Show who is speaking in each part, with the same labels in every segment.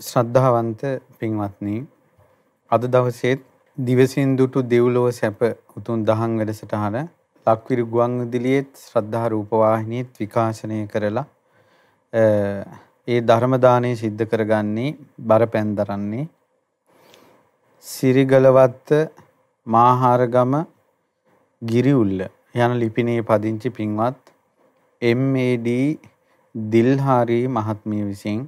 Speaker 1: ශ්‍රද්ධාවන්ත පින්වත්නි අද දවසේත් දිවසින් දුටු දෙව්ලොව සැප උතුම් දහම් වැඩසටහන ලක්විරු ගුවන් විදුලියේත් ශ්‍රද්ධා රූපවාහිනියත් විකාශනය කරලා ඒ ධර්ම දාණය සිද්ධ කරගන්නේ බරපැන් දරන්නේ සිරිගලවත්ත මාහාරගම ගිරිඋල්ල යන ලිපිනේ පදිංචි පින්වත් MAD දිල්හාරි මහත්මිය විසින්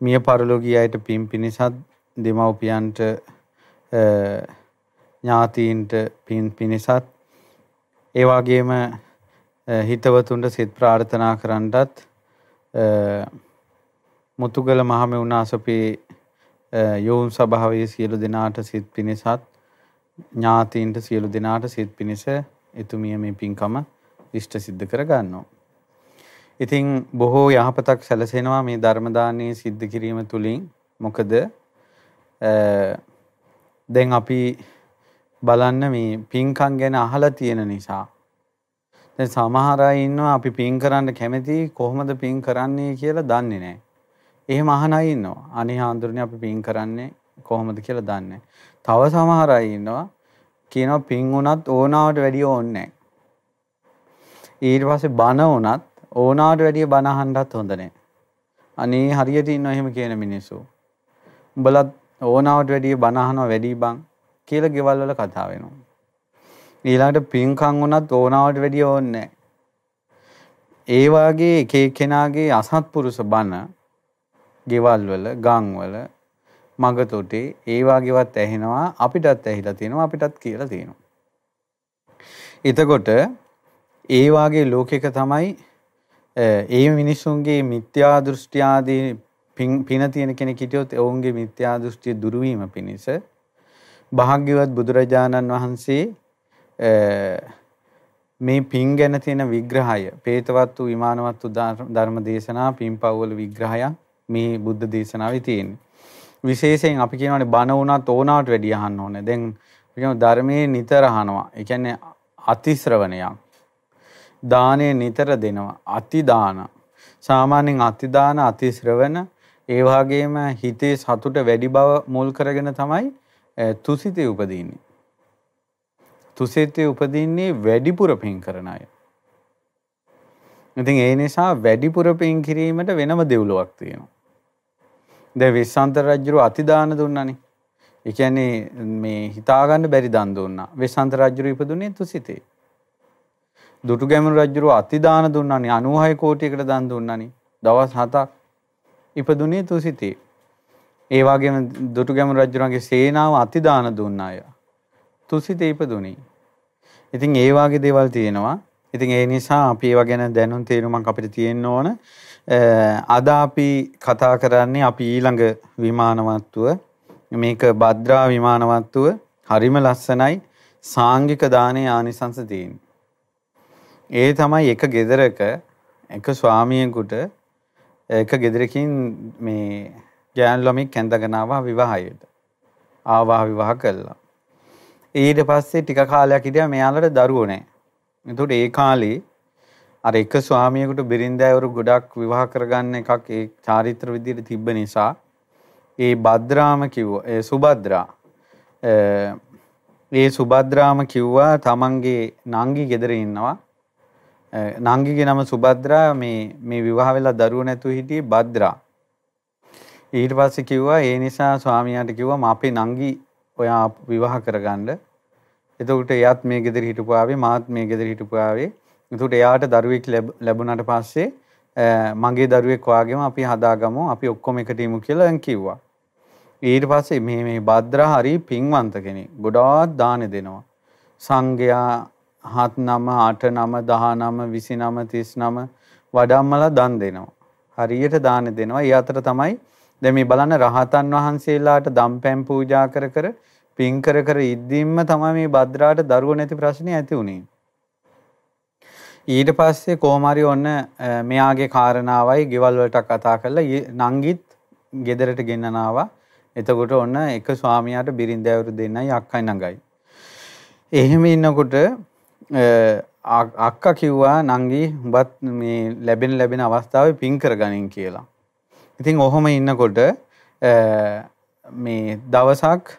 Speaker 1: මිය පරලෝකීය අයට පින් පිනිසත් දෙමව්පියන්ට ඥාතීන්ට පින් පිනිසත් ඒ වගේම හිතවතුන්ට සිත ප්‍රාර්ථනා කරන්නටත් මුතුගල මහමෙවුනාසපේ යෝන් සභාවේ සියලු දෙනාට සිත් පිනිසත් ඥාතීන්ට සියලු දෙනාට සිත් පිනිස එතුමිය මේ පින්කම ඉෂ්ට සිද්ධ කර ගන්නවා. ඉතින් බොහෝ යහපතක් සැලසෙනවා මේ ධර්ම දානයේ සිද්ධ කිරීම තුලින්. මොකද දැන් අපි බලන්න මේ පින්කම් ගැන අහලා තියෙන නිසා. දැන් සමහර අය ඉන්නවා අපි පින් කරන්න කැමති කොහොමද පින් කරන්නේ කියලා දන්නේ නැහැ. එහෙම අහන අය ඉන්නවා. අනේ හාඳුරනේ අපි පින් කරන්නේ කොහොමද කියලා දන්නේ තව සමහර අය ඉන්නවා කියනවා පින් උනත් ඕනාවට වැඩිය ඕනේ නැහැ. ඊට පස්සේ බන උනත් ඕනාට වැඩිය බණ අහන්නත් හොඳ නැහැ. අනේ හරියට ඉන්නවා එහෙම කියන මිනිස්සු. උඹලත් ඕනාවට වැඩිය බණ අහනවා වැඩි බං කියලා ගෙවල් වල කතා වෙනවා. ඊළඟට පින්කම් වුණත් ඕනාවට වැඩිය ඕනේ ඒ වාගේ එක එක්කෙනාගේ අසත්පුරුෂ බණ ගෙවල් වල ගම් වල මගතොටේ ඒ වාගේවත් ඇහෙනවා අපිටත් ඇහිලා තියෙනවා අපිටත් කියලා තියෙනවා. එතකොට ඒ වාගේ ලෝකෙක තමයි ඒ මිනිස්සුන්ගේ මිත්‍යා දෘෂ්ටි ආදී පින තියෙන කෙනෙක් හිටියොත් ඔවුන්ගේ මිත්‍යා දෘෂ්ටිය දුරු වීම පිණිස භාග්‍යවත් බුදුරජාණන් වහන්සේ මේ පින් ගැන තියෙන විග්‍රහය පේතවත්තු විමානවත්තු ධර්ම දේශනා පින්පව්වල විග්‍රහය මේ බුද්ධ දේශනාවේ තියෙන්නේ. විශේෂයෙන් අපි කියනවානේ බණ වුණත් ඕනාට වැඩි අහන්න ඕනේ. දැන් අපි කියනවා ධර්මයේ නිතර අහනවා. ඒ කියන්නේ අතිශ්‍රවණයක්. දානය නිතර දෙනවා. අති දාන. සාමාන්‍යයෙන් අති දාන, අති ශ්‍රවණ, ඒ වගේම හිතේ සතුට වැඩි බව මුල් කරගෙන තමයි තුසිතේ උපදින්නේ. තුසිතේ උපදින්නේ වැඩිපුර පින් කරන අය. ඉතින් ඒ නිසා වැඩිපුර පින් කිරීමට වෙනම දෙව්ලොවක් තියෙනවා. දැන් විශ්වාන්තර රජුරු අතිදාන දුන්නානේ. ඒ කියන්නේ මේ හිතාගන්න බැරි දන් දුන්නා. විශ්වාන්තර රජුරු ඉපදුනේ තුසිතේ. දුටුගැමුණු රජුරු අතිදාන දුන්නානේ 96 කෝටියකට දන් දුන්නානේ. දවස් 7ක් ඉපදුනේ තුසිතේ. ඒ වගේම දුටුගැමුණු රජුරන්ගේ සේනාව අතිදාන දුන්න අය. තුසිතේ ඉපදුනේ. ඉතින් ඒ වගේ දේවල් තියෙනවා. ඉතින් ඒ නිසා අපි ඒවා ගැන දැනුම් තේරුමක් අපිට තියෙන්න ඕන. අද අපි කතා කරන්නේ අපි ඊළඟ විමානවත්තුව මේක භද්‍රා විමානවත්තුව හරිම ලස්සනයි සාංගික දානේ ආනිසංස තියෙන්නේ. ඒ තමයි එක ගෙදරක එක ස්වාමියෙකුට එක ගෙදරකින් මේ ගෑනු ළමෙක් කැඳගෙන ආවා විවාහයට. ආවා විවාහ කළා. ඊට පස්සේ ටික කාලයක් හිටියා මෙයාලට දරුවෝ නැහැ. එතකොට ඒ කාලේ අර එක ස්වාමියෙකුට බිරින්දෑවරු ගොඩක් විවාහ කරගන්න එකක් ඒ චාරිත්‍ර විදිහට තිබ්බ නිසා ඒ භද්‍රාම කිව්වා ඒ සුභද්‍රා ඒ සුභද්‍රාම කිව්වා තමන්ගේ නංගි ගෙදර ඉන්නවා නංගිගේ නම සුභද්‍රා මේ මේ විවාහ වෙලා දරුවෝ නැතුව හිටියේ භද්‍රා. ඊට පස්සේ කිව්වා ඒ නිසා ස්වාමියාට කිව්වා මම අපේ නංගි ඔයා විවාහ කරගන්න. එතකොට එයාත් මේ ගෙදර හිටපු ආවේ මාත් මේ ගෙදර හිටපු ආවේ. එතකොට එයාට දරුවෙක් ලැබුණාට පස්සේ මගේ දරුවෙක් වාගේම අපි හදාගමු අපි ඔක්කොම එකට ඉමු කියලා දැන් කිව්වා. ඊට පස්සේ මේ මේ භද්‍රා හරි පින්වන්ත කෙනෙක්. ගොඩාක් දාන දෙනවා. සංඝයා හත් නම අට නම දහ නම විසි නම තිස් නම වඩම්මල දන් දෙනවා. හරියට දාන දෙනවා. ඒ අතර තමයි දැන් මේ බලන්න රහතන් වහන්සේලාට දම්පැන් පූජා කර කර පින් කර කර ඉද්දීම්ම තමයි මේ භද්‍රාට දරුවෝ නැති ප්‍රශ්නේ ඇති උනේ. ඊට පස්සේ කොහොමරි ඔන්න මෙයාගේ කාරණාවයි ගෙවල් වලට කතා කරලා නංගිත් ගෙදරට ගෙන්නනවා. එතකොට ඔන්න එක ස්වාමියාට බිරින්දෑවරු දෙන්නයි අක්කයි නගයි. එහෙම ඉන්නකොට අක්කා කිව්වා නංගි උඹත් මේ ලැබෙන ලැබෙන අවස්ථාවේ පින් කරගනින් කියලා. ඉතින් ඔහොම ඉන්නකොට මේ දවසක්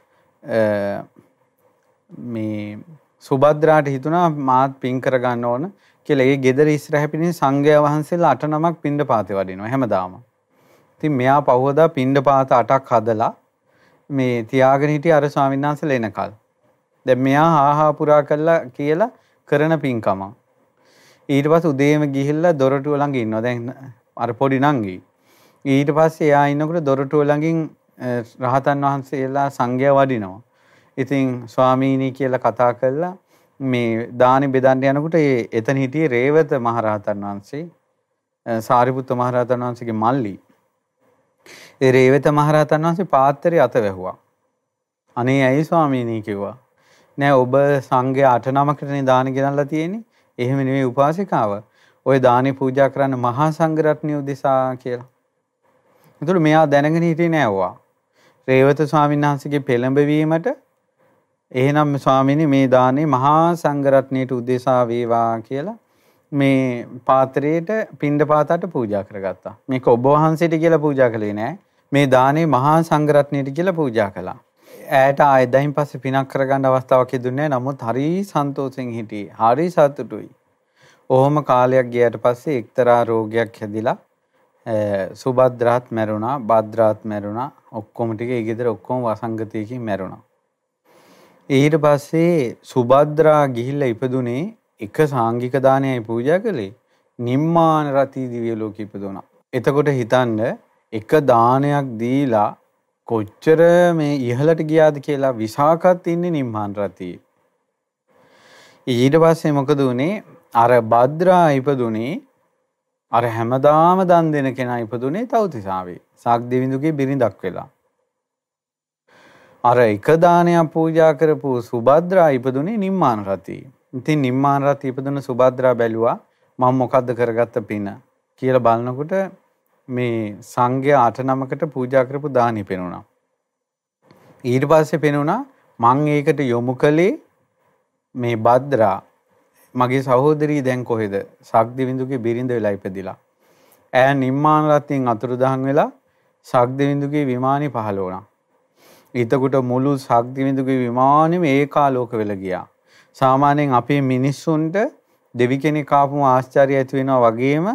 Speaker 1: මේ සුබද්‍රාට හිතුණා මාත් පින් කරගන්න ඕන කියලා ඒ ගෙදර ඉස්සරහ පිටින් සංඝයා වහන්සේලා අට නමක් පින්ඩ පාතේ වඩිනවා හැමදාම. ඉතින් මෙයා පහවදා පින්ඩ පාත අටක් හදලා මේ තියාගෙන හිටිය අර ස්වාමීන් වහන්සේලා එනකල්. දැන් මෙයා ආහා පුරා කළා කියලා කරන පින්කම. ඊට පස්සේ උදේම ගිහිල්ලා දොරටුව ළඟ ඉන්නවා. දැන් අර පොඩි නංගි. ඊට පස්සේ එයා ඉන්නකොට දොරටුව ළඟින් රහතන් වහන්සේලා සංඝයා වඩිනවා. ඉතින් ස්වාමීනි කියලා කතා කළා මේ දානි බෙදන්න යනකොට ඒ එතන හිටියේ රේවත මහරහතන් වහන්සේ සාරිපුත්ත මහරහතන් වහන්සේගේ මල්ලි. ඒ රේවත මහරහතන් වහන්සේ පාත්‍රය අත වැහුවා. අනේ ඇයි ස්වාමීනි කිව්වා. නෑ ඔබ සංඝයා අට නමකටනේ දාන ගෙනල්ලා තියෙන්නේ. එහෙම නෙවෙයි උපාසිකාව. ඔය දානි පූජා කරන්න මහා සංඝ රත්නිය උදෙසා කියලා. ඒතර මෙයා දැනගෙන හිටියේ නෑ ඔවා. රේවත ස්වාමීන් වහන්සේගේ පෙළඹවීමට එහෙනම් ස්වාමීනි මේ දානේ මහා සංඝ රත්නයට උදෙසා වේවා කියලා මේ පාත්‍රයට පින්ඩ පාතට පූජා කරගත්තා. මේක ඔබ වහන්සේට කියලා පූජා කළේ නෑ. මේ දානේ මහා සංඝ රත්නයට කියලා පූජා කළා. ඈට ආයෙදයින් පස්සේ පිනක් කරගන්න අවස්ථාවක් ලැබුණේ නමුත් හරි සන්තෝෂෙන් හිටියේ. හරි සතුටුයි. ඔහොම කාලයක් ගියට පස්සේ එක්තරා රෝගයක් හැදිලා සුබද්‍රාත් මැරුණා, භද්‍රාත් මැරුණා. ඔක්කොම ටික ඒ ගෙදර ඔක්කොම වසංගතයකින් මැරුණා. ඊට පස්සේ සුබද්‍රා ගිහිල්ලා ඉපදුනේ එක සාංගික දානයයි පූජා කළේ. නිම්මාන රති දිව්‍ය ලෝකෙ ඉපදුණා. එතකොට හිතන්න එක දානයක් දීලා කොච්චර මේ ඉහළට ගියාද කියලා විසාකත් ඉන්නේ නිම්හාන් රතියේ. ඊට පස්සේ මොකද උනේ අර භද්‍රා ඉපදුනේ අර හැමදාම දන් දෙන කෙනා ඉපදුනේ තවතිසාවේ. සාක් දෙවිඳුගේ බිරිඳක් වෙලා. අර එක දානයක් පූජා කරපු සුභද්‍රා ඉපදුනේ නිම්මාන රතියේ. ඉතින් නිම්මාන රතිය ඉපදුන සුභද්‍රා බැලුවා මම මොකද්ද කරගත්ත පින කියලා බලනකොට මේ සංඝයා අට නමකට පූජා කරපු දානි පෙනුණා. ඊට පස්සේ පෙනුණා මං ඒකට යොමු කළේ මේ භද්‍රා මගේ සහෝදරී දැන් කොහෙද? සක්දිවිඳුගේ බිරිඳ වෙලා ඉපදිලා. ඈ නිම්මාන රත්යෙන් අතුරුදහන් වෙලා සක්දිවිඳුගේ විමානේ පහළ වුණා. ඊතකොට මුළු සක්දිවිඳුගේ විමානෙම ඒකාලෝක වෙලා ගියා. සාමාන්‍යයෙන් අපේ මිනිස්සුන්ට දෙවි කෙනෙක් ආපුම ආශ්චර්ය ඇති වෙනවා වගේම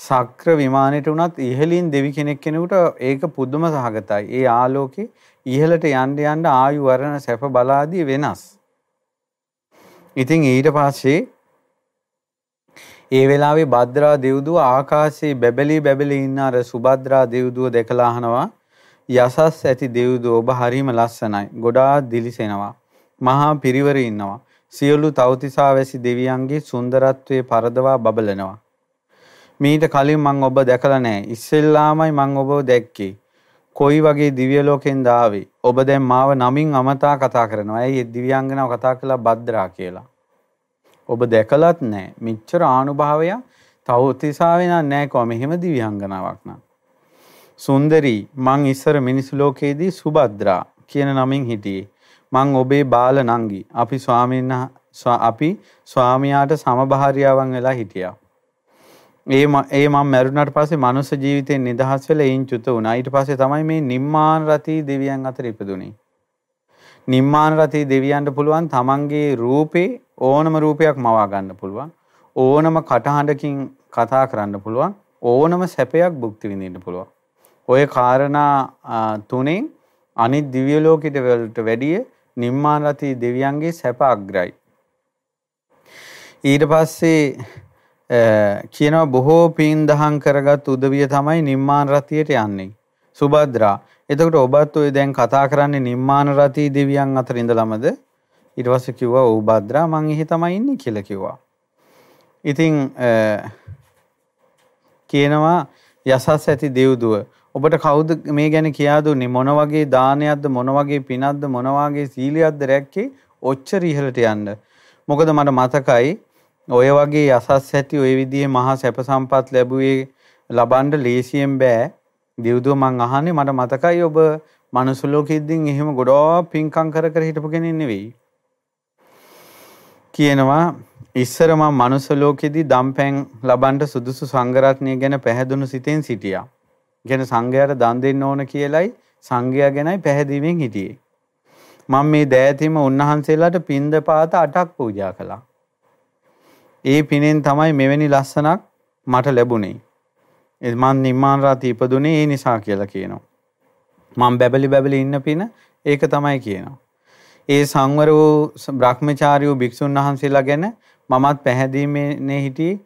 Speaker 1: සක්‍ර විමානයට උනත් ඉහළින් දෙවි කෙනෙක් කෙනෙකුට ඒක පුදුම සහගතයි. ඒ ආලෝකේ ඉහළට යන්න යන්න ආයු වරණ සැප බලාදී වෙනස්. ඉතින් ඊට පස්සේ ඒ වෙලාවේ භද්‍රා දෙව්දුව ආකාශයේ බැබලී බැබලී ඉන්න අර සුභද්‍රා දෙව්දුව දැකලා අහනවා යසස් ඇති දෙව්දුව ඔබ හරිම ලස්සනයි. ගොඩාක් දිලිසෙනවා. මහා පිරිවර ඉන්නවා. සියලු තවතිසා වැසි දෙවියන්ගේ සුන්දරත්වයේ පරදවා බබලනවා. මීට කලින් මං ඔබ දැකලා නැහැ. ඉස්සෙල්ලාමයි මං ඔබව දැක්කේ. කොයි වගේ දිව්‍ය ලෝකෙන්ද ආවේ? ඔබ දැන් මාව නමින් අමතා කතා කරනවා. ඇයි ඒ දිව්‍යාංගනාව කතා කළා භද්‍රා කියලා. ඔබ දැකලත් නැහැ. මෙච්චර ආනුභාවය තවතිසාවේ නැහැ කොහොම මෙහෙම දිව්‍යාංගනාවක් නා. සුන්දරී මං ඉස්සර මිනිස් ලෝකයේදී සුභද්‍රා කියන නමින් හිටියේ. මං ඔබේ බාල නංගි. අපි ස්වාමීන් අපි ස්වාමියාට සමභාර්යාවන් වෙලා හිටියා. ඒ ඒ මම මැරුණාට පස්සේ මනුස්ස ජීවිතෙන් නිදහස් වෙලා එයින් චුත වුණා. ඊට පස්සේ තමයි මේ නිම්මාන රති දෙවියන් අතර ඉපදුනේ. නිම්මාන රති දෙවියන්ට පුළුවන් තමන්ගේ රූපේ ඕනම රූපයක් මවා ගන්න පුළුවන්. ඕනම කටහඬකින් කතා කරන්න පුළුවන්. ඕනම සැපයක් භුක්ති විඳින්න පුළුවන්. ඔය කාරණා තුනෙන් අනිත් දිව්‍ය ලෝකෙට වලට වැඩිය නිම්මාන රති දෙවියන්ගේ සැප අග්‍රයි. ඊට පස්සේ කියනවා බොහෝ පින් දහම් කරගත් උදවිය තමයි නිම්මාන රතියට යන්නේ. සුභද්‍රා. එතකොට ඔබත් ඔය දැන් කතා කරන්නේ නිම්මාන රති දෙවියන් අතර ඉඳලමද? ඊට පස්සේ කිව්වා ඔව් භද්‍රා මං එහි තමයි ඉන්නේ කියලා කිව්වා. ඉතින් කියනවා යසස් ඇති දෙව්දුව ඔබට කවුද මේ ගැන කියා දුන්නේ මොන වගේ දානයක්ද මොන වගේ පිනක්ද මොන වගේ සීලියක්ද රැක්කේ ඔච්චර ඉහළට යන්න. මොකද මට මතකයි ඔය වගේ අසස් ඇති ඔය විදිහේ මහා සැප සම්පත් ලැබුවේ ලබන්න ලේසියෙන් බෑ. දිව්දුව මං අහන්නේ මට මතකයි ඔබ මනුස්ස ලෝකෙද්දින් එහෙම ගොඩාක් පින්කම් කර කර හිටපු කෙනෙක් නෙවෙයි. කියනවා ඉස්සර මම මනුස්ස ලෝකෙදී දම්පැන් ලබන්න සුදුසු සංඝරත්නය ගැන පැහැදුණු සිතෙන් සිටියා. ගැන සංඝයාට දන් දෙන්න ඕන කියලයි සංඝයා ගැනයි පැහැදීමෙන් හිටියේ. මම මේ දෑතිම උන්වහන්සේලාට පින්ද පාත අටක් පූජා කළා. ඒ පිනෙන් තමයි මෙවැනි ලස්සනක් මට ලැබුණේ. මන් නිර්මාණ රාති ඉපදුනේ ඒ නිසා කියලා කියනවා. මම බැබලි බැබලි ඉන්න පින ඒක තමයි කියනවා. ඒ සංවර වූ බ්‍රහ්මචාරී වූ භික්ෂුන් වහන්සේලා ගැන මමත් පැහැදීමේ හිටියේ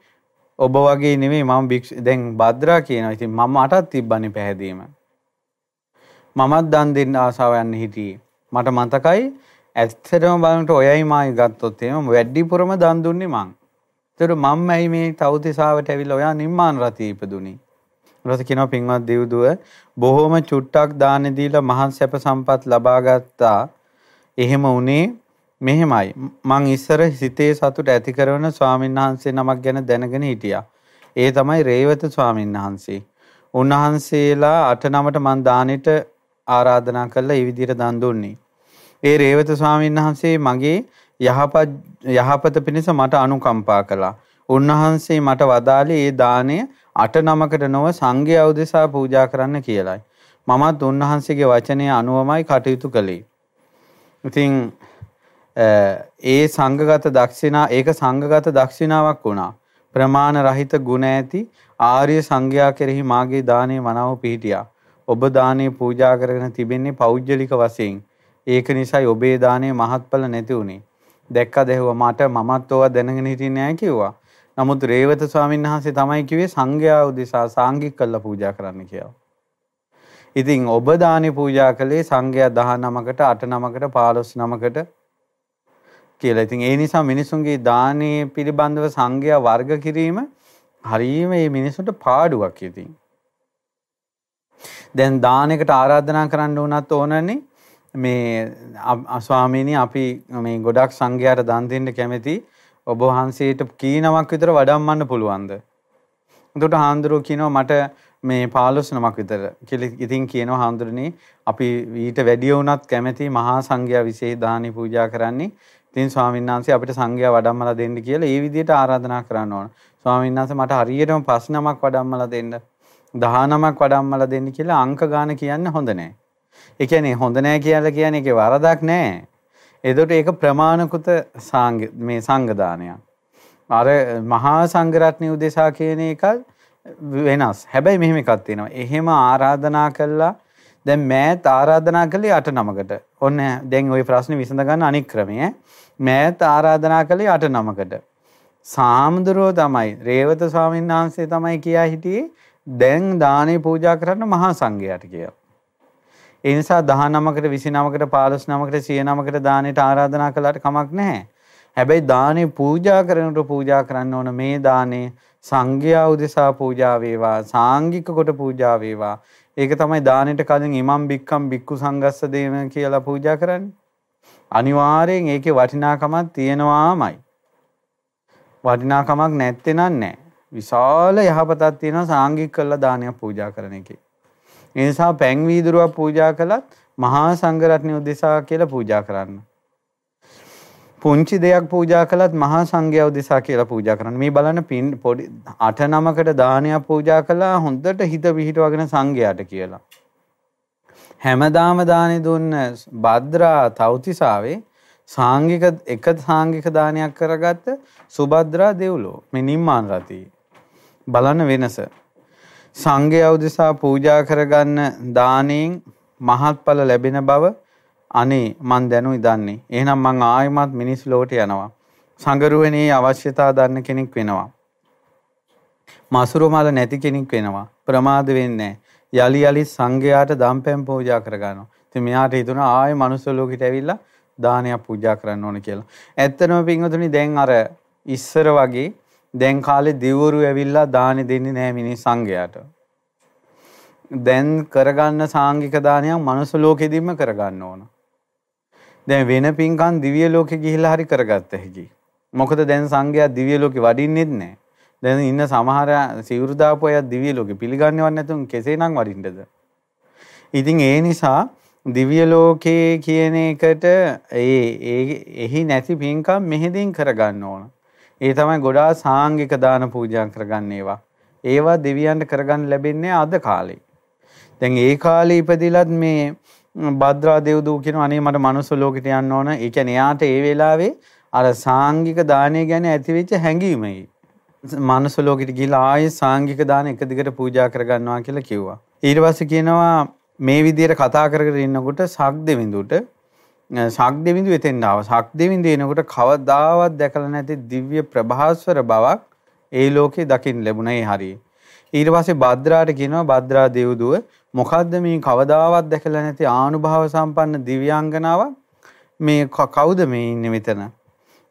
Speaker 1: ඔබ වගේ නෙමෙයි මම දැන් භද්‍රා කියනවා. ඉතින් මම අටත් තිබ්බනේ පැහැදීම. මමත් දන් දෙන්න ආසාව යන්න හිටියේ. මට මතකයි ඇත්තටම බලනකොට ඔයයි මායි ගත්තොත් එහෙම වැඩිපුරම දන් දුන්නේ මං. ඒතර මම ඇයි මේ තවතිසාවට ඇවිල්ලා ඔයා නිම්මාන රතිය ඉපදුනේ. ඊට කියනවා පින්වත් දෙව්දුව බොහොම චුට්ටක් දාන දීලා මහත් සැප සම්පත් ලබා ගත්තා. එහෙම උනේ මෙහෙමයි මං ඉස්සර සිතේ සතුට ඇති කරන ස්වාමීන් වහන්සේ නමක් ගැන දැනගෙන හිටියා. ඒ තමයි රේවත ස්වාමීන් වහන්සේ. උන්වහන්සේලා අට නමට මං දානෙට ආරාධනා කළා ඒ විදිහට දන් දුන්නේ. ඒ රේවත ස්වාමීන් වහන්සේ මගේ යහපත් යහපත පිණිස මට අනුකම්පා කළා. උන්වහන්සේ මට වදාළේ ඒ දාණය අට නමකට නොව සංඝයා උදෙසා පූජා කරන්න කියලයි. මමත් උන්වහන්සේගේ වචනය අනුවමයි කටයුතු කළේ. ඉතින් ඒ සංඝගත දක්ෂිනා ඒක සංඝගත දක්ෂිනාවක් වුණා. ප්‍රමාණ රහිත ගුණ ඇති ආර්ය සංඝයා කෙරෙහි මාගේ දානේ මනාව පිහිටියා. ඔබ දානේ පූජා කරගෙන තිබෙන්නේ පෞද්ගලික වශයෙන්. ඒක නිසායි ඔබේ දානේ මහත්ඵල නැති වුනේ. දැක්කද ඇහුවා මට මමත් ඕවා දැනගෙන හිටින්නේ නැහැ කිව්වා. නමුත් රේවත ස්වාමීන් වහන්සේ තමයි කිව්වේ සංඝයා උදෙසා සාංගික කළා පූජා කරන්න කියලා. ඉතින් ඔබ දානේ පූජා කළේ සංඝයා 19කට 8 9කට 15 9කට කියලා. ඉතින් ඒ නිසා මිනිසුන්ගේ දානයේ පිළිබඳව සංඝයා වර්ග කිරීම හරීම මේ මිනිසුන්ට පාඩුවක් ඉතින්. දැන් දානයකට ආරාධනා කරන්න උනත් ඕනනේ මේ ස්වාමීනි අපි මේ ගොඩක් සංඝයාට දන් දෙන්න කැමති ඔබ වහන්සේට කීනමක් විතර වඩම්මන්න පුළුවන්ද? එතකොට හාමුදුරුවෝ කියනවා මට මේ 15 නමක් විතර කියලා ඉතින් කියනවා හාමුදුරනේ අපි ඊට වැඩි වුණත් කැමති මහා සංඝයා විශේෂ දානි පූජා කරන්නේ ඉතින් ස්වාමීන් වහන්සේ අපිට සංඝයා වඩම්මලා දෙන්න කියලා ඒ විදිහට ආරාධනා කරන්න ඕන. ස්වාමීන් වහන්සේ මට හරියටම පස් නමක් වඩම්මලා දෙන්න. 19ක් වඩම්මලා දෙන්න කියලා අංක ගාන කියන්න හොඳ නැහැ. ඒ කියන්නේ හොඳ නැහැ කියලා කියන්නේ ඒකේ වරදක් නැහැ. එතකොට ඒක ප්‍රමාණිකුත මේ සංඝ දානයක්. අර මහා සංඝරත්නය උදෙසා කියන එක වෙනස්. හැබැයි මෙහෙම එකක් තියෙනවා. එහෙම ආරාධනා කළා දැන් මෑත් ආරාධනා කළේ අට නමකට. ඔන්න දැන් ওই ප්‍රශ්නේ විසඳ ගන්න අනික් ක්‍රමය. මෑත් ආරාධනා කළේ අට නමකට. සාමුදුරෝ තමයි රේවත ස්වාමීන් වහන්සේ තමයි කියා හිටියේ දැන් දානේ පූජා කරන්න මහා සංඝයාට කියලා. ඒ නිසා 19කට 29කට 15 9කට 100 9කට දානෙට ආරාධනා කළාට කමක් නැහැ. හැබැයි දානේ පූජා කරනකොට පූජා කරන්න ඕන මේ දානේ සංඝයා උදෙසා පූජා වේවා සාංගික කොට පූජා වේවා ඒක තමයි දානෙට කලින් ඉමම් බික්කම් බික්කු සංගස්ස දේම කියලා පූජා කරන්නේ. අනිවාර්යෙන් ඒකේ වටිනාකමක් තියෙනවාමයි. වටිනාකමක් නැත්තේ නෑ. විශාල යහපතක් තියෙනවා සාංගික කළා දානයක් පූජා කරන එකේ. ඒ නිසා පැන් වීදුරුවක් පූජා කළත් මහා සංඝරත්නය උදෙසා කියලා පූජා කරන්න. පුංචි දෙයක් පූජා කළත් මහා සංඝයා උදෙසා කියලා පූජා කරන්න. මේ බලන්න පින් පොඩි අට නමකට දානයක් පූජා කළා හොඳට හිත පිහිටවගෙන සංඝයාට කියලා. හැමදාම දානේ දුන්න භද්‍රා තවතිසාවේ සාංගික එක සාංගික දානයක් කරගත්ත සුභද්‍රා දෙව්ලෝ මේ නිම්මාන රති බලන්න වෙනස සංඝයා උදෙසා පූජා කරගන්න දානෙන් මහත්ඵල ලැබෙන බව අනේ මං දැනුයි දන්නේ. එහෙනම් මං ආයෙමත් මිනිස් ලෝට යනවා. සංගරුවනේ අවශ්‍යතා දන්න කෙනෙක් වෙනවා. මසුරු මල නැති කෙනෙක් වෙනවා. ප්‍රමාද වෙන්නේ යලි යලි සංඝයාට දම්පැන් පූජා කරගන්නවා. ඉතින් මෙයාට හිතුණා ආයෙ මනුස්ස ලෝකෙට ඇවිල්ලා දානයක් පූජා කරන්න ඕන කියලා. ඇත්තටම පින්වතුනි දැන් අර ඉස්සර වගේ දැන් කාලේ දිවුරු ඇවිල්ලා දානි දෙන්නේ නැහැ මිනිස් සංඝයාට. දැන් කරගන්න සාංගික දානයක් මනුස්ස ලෝකෙදිම කරගන්න ඕන. දැන් වෙන පින්කම් දිව්‍ය ලෝකෙ ගිහිල්ලා හරි කරගත්ත හැකි. මොකද දැන් සංඝයා දිව්‍ය ලෝකෙ වඩින්නෙත් නැහැ. දැන් ඉන්න සමහර සිවුරු දාපු අය දිව්‍ය ලෝකෙ පිළිගන්නවත් නැතුන් කෙසේනම් වඩින්නද? ඉතින් ඒ නිසා දිව්‍ය ලෝකේ කියන එකට ඒ එහි නැති පින්කම් මෙහෙදින් කරගන්න ඕන. ඒ තමයි ගොඩාක් සාංගික දාන පූජා කරගන්න ඒවා. ඒවා දෙවියන්ට කරගන්න ලැබෙන්නේ අද කාලේ. දැන් ඒ කාලේ ඉපදිලත් මේ භද්‍රා දේවදූ කියන අනේ මට මනුස්ස ලෝකෙට යන්න ඕන. ඒ කියන්නේ එයාට ඒ වෙලාවේ අර සාංගික දානය ගැන ඇතිවෙච්ච හැඟීමයි. මනුස්ස ලෝකෙට ගිහිල්ලා ආයේ සාංගික දාන එක දිගට පූජා කරගන්නවා කියලා කිව්වා. ඊට පස්සේ කියනවා මේ විදිහට කතා කර කර ඉන්නකොට සක් දෙවිඳුට සක් දෙවිඳු එතෙන් ආව. සක් දෙවිඳු එනකොට කවදාවත් දැකලා නැති දිව්‍ය ප්‍රභාස්වර බවක් ඒ ලෝකේ දකින්න ලැබුණා ඒ හරිය. ඊට පස්සේ භද්‍රාට කියනවා භද්‍රා දෙව්දුව මොකද්ද මේ කවදාවත් දැකලා නැති ආනුභාව සම්පන්න දිව්‍යාංගනාවක් මේ කවුද මේ ඉන්නේ මෙතන?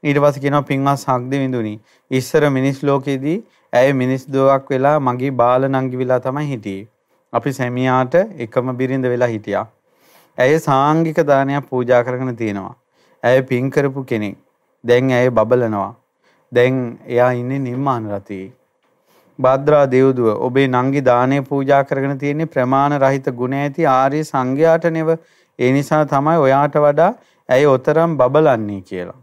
Speaker 1: ඊට පස්සේ කියනවා පින්වත් සක් දෙවිඳුනි ඉස්සර මිනිස් ලෝකෙදී ඇය මිනිස් දුවක් වෙලා මගේ බාල නංගි විලා තමයි හිටියේ. අපි සැමියාට එකම බිරිඳ වෙලා හිටියා. ඇය සාංගික දානයක් පූජා කරගෙන තියෙනවා. ඇය පින් කරපු කෙනෙක්. දැන් ඇය බබලනවා. දැන් එයා ඉන්නේ නිර්මාණ රතේ. භද්‍රා දේවදුව ඔබේ නංගි දානේ පූජා කරගෙන තියෙන්නේ ප්‍රමාණ රහිත ගුණ ඇති ආර්ය සංඝයාට නෙව. ඒ නිසා තමයි ඔයාට වඩා ඇය ඔතරම් බබලන්නේ කියලා.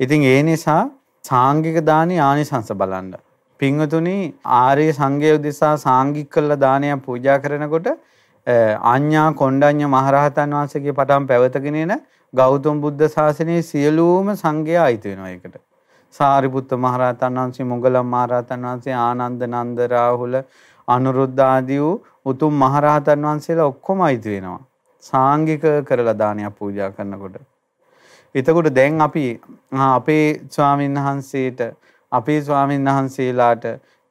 Speaker 1: ඉතින් ඒ නිසා සාංගික දානේ ආනිසංස බලන්න. පින්වතුනි ආර්ය සංඝය උදෙසා සාංගික කළ දානයක් පූජා කරනකොට අඤ්ඤා කොණ්ඩඤ්ඤ මහරහතන් වහන්සේගේ පටන් පැවතගෙන එන ගෞතම බුද්ධ ශාසනයේ සියලුම සංඝයා අයිති වෙනවා ඒකට. සාරිපුත්ත මහරහතන් වහන්සේ, මොගලම් මහරහතන් වහන්සේ, ආනන්ද නන්ද රාහුල, අනුරුද්ධ ආදී වූ උතුම් මහරහතන් වහන්සේලා ඔක්කොම අයිති වෙනවා. සාංගික කරලා දානයක් පූජා කරනකොට. එතකොට දැන් අපි අපේ ස්වාමීන් වහන්සේට අපේ ස්වාමීන් වහන්සේලාට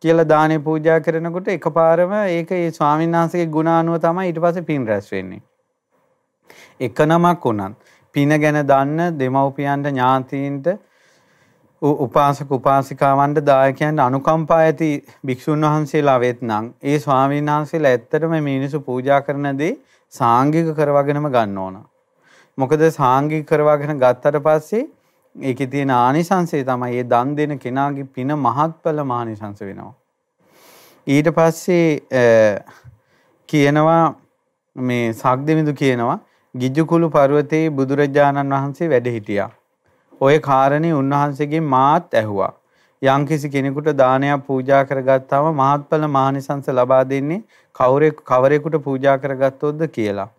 Speaker 1: කියලා දානේ පූජා කරනකොට එකපාරම ඒක ඒ ස්වාමීන් වහන්සේගේ ගුණ අනුව තමයි ඊට පස්සේ පින් රැස් වෙන්නේ. එක නමක් උනත් පින ගැන දන්න දෙමව්පියන්ට ඥාතීන්ට උපාසක උපාසිකාවන්ට දායකයන්ට අනුකම්පා ඇති භික්ෂුන් වහන්සේලා වෙත්නම් ඒ ස්වාමීන් වහන්සේලා ඇත්තටම මේ මිනිසු පූජා කරන දේ සාංගික කරවගෙනම ගන්න ඕන. මොකද සාංගික කරවගෙන ගත්තට පස්සේ ඒකේ තියෙන ආනිසංසය තමයි ඒ දන් දෙන කෙනාගේ පින මහත්ඵල මානිසංස වෙනවා. ඊට පස්සේ කියනවා මේ සක්දෙවිඳු කියනවා ගිජ්ජුකුළු පර්වතයේ බුදුරජාණන් වහන්සේ වැඩ හිටියා. ওই කාරණේ උන්වහන්සේගෙන් මාත් ඇහුවා. යම්කිසි කෙනෙකුට දානයක් පූජා කරගත්තාම මහත්ඵල මානිසංස ලබා දෙන්නේ කවුරෙක් කවරෙකුට පූජා කරගත්තොත්ද කියලා.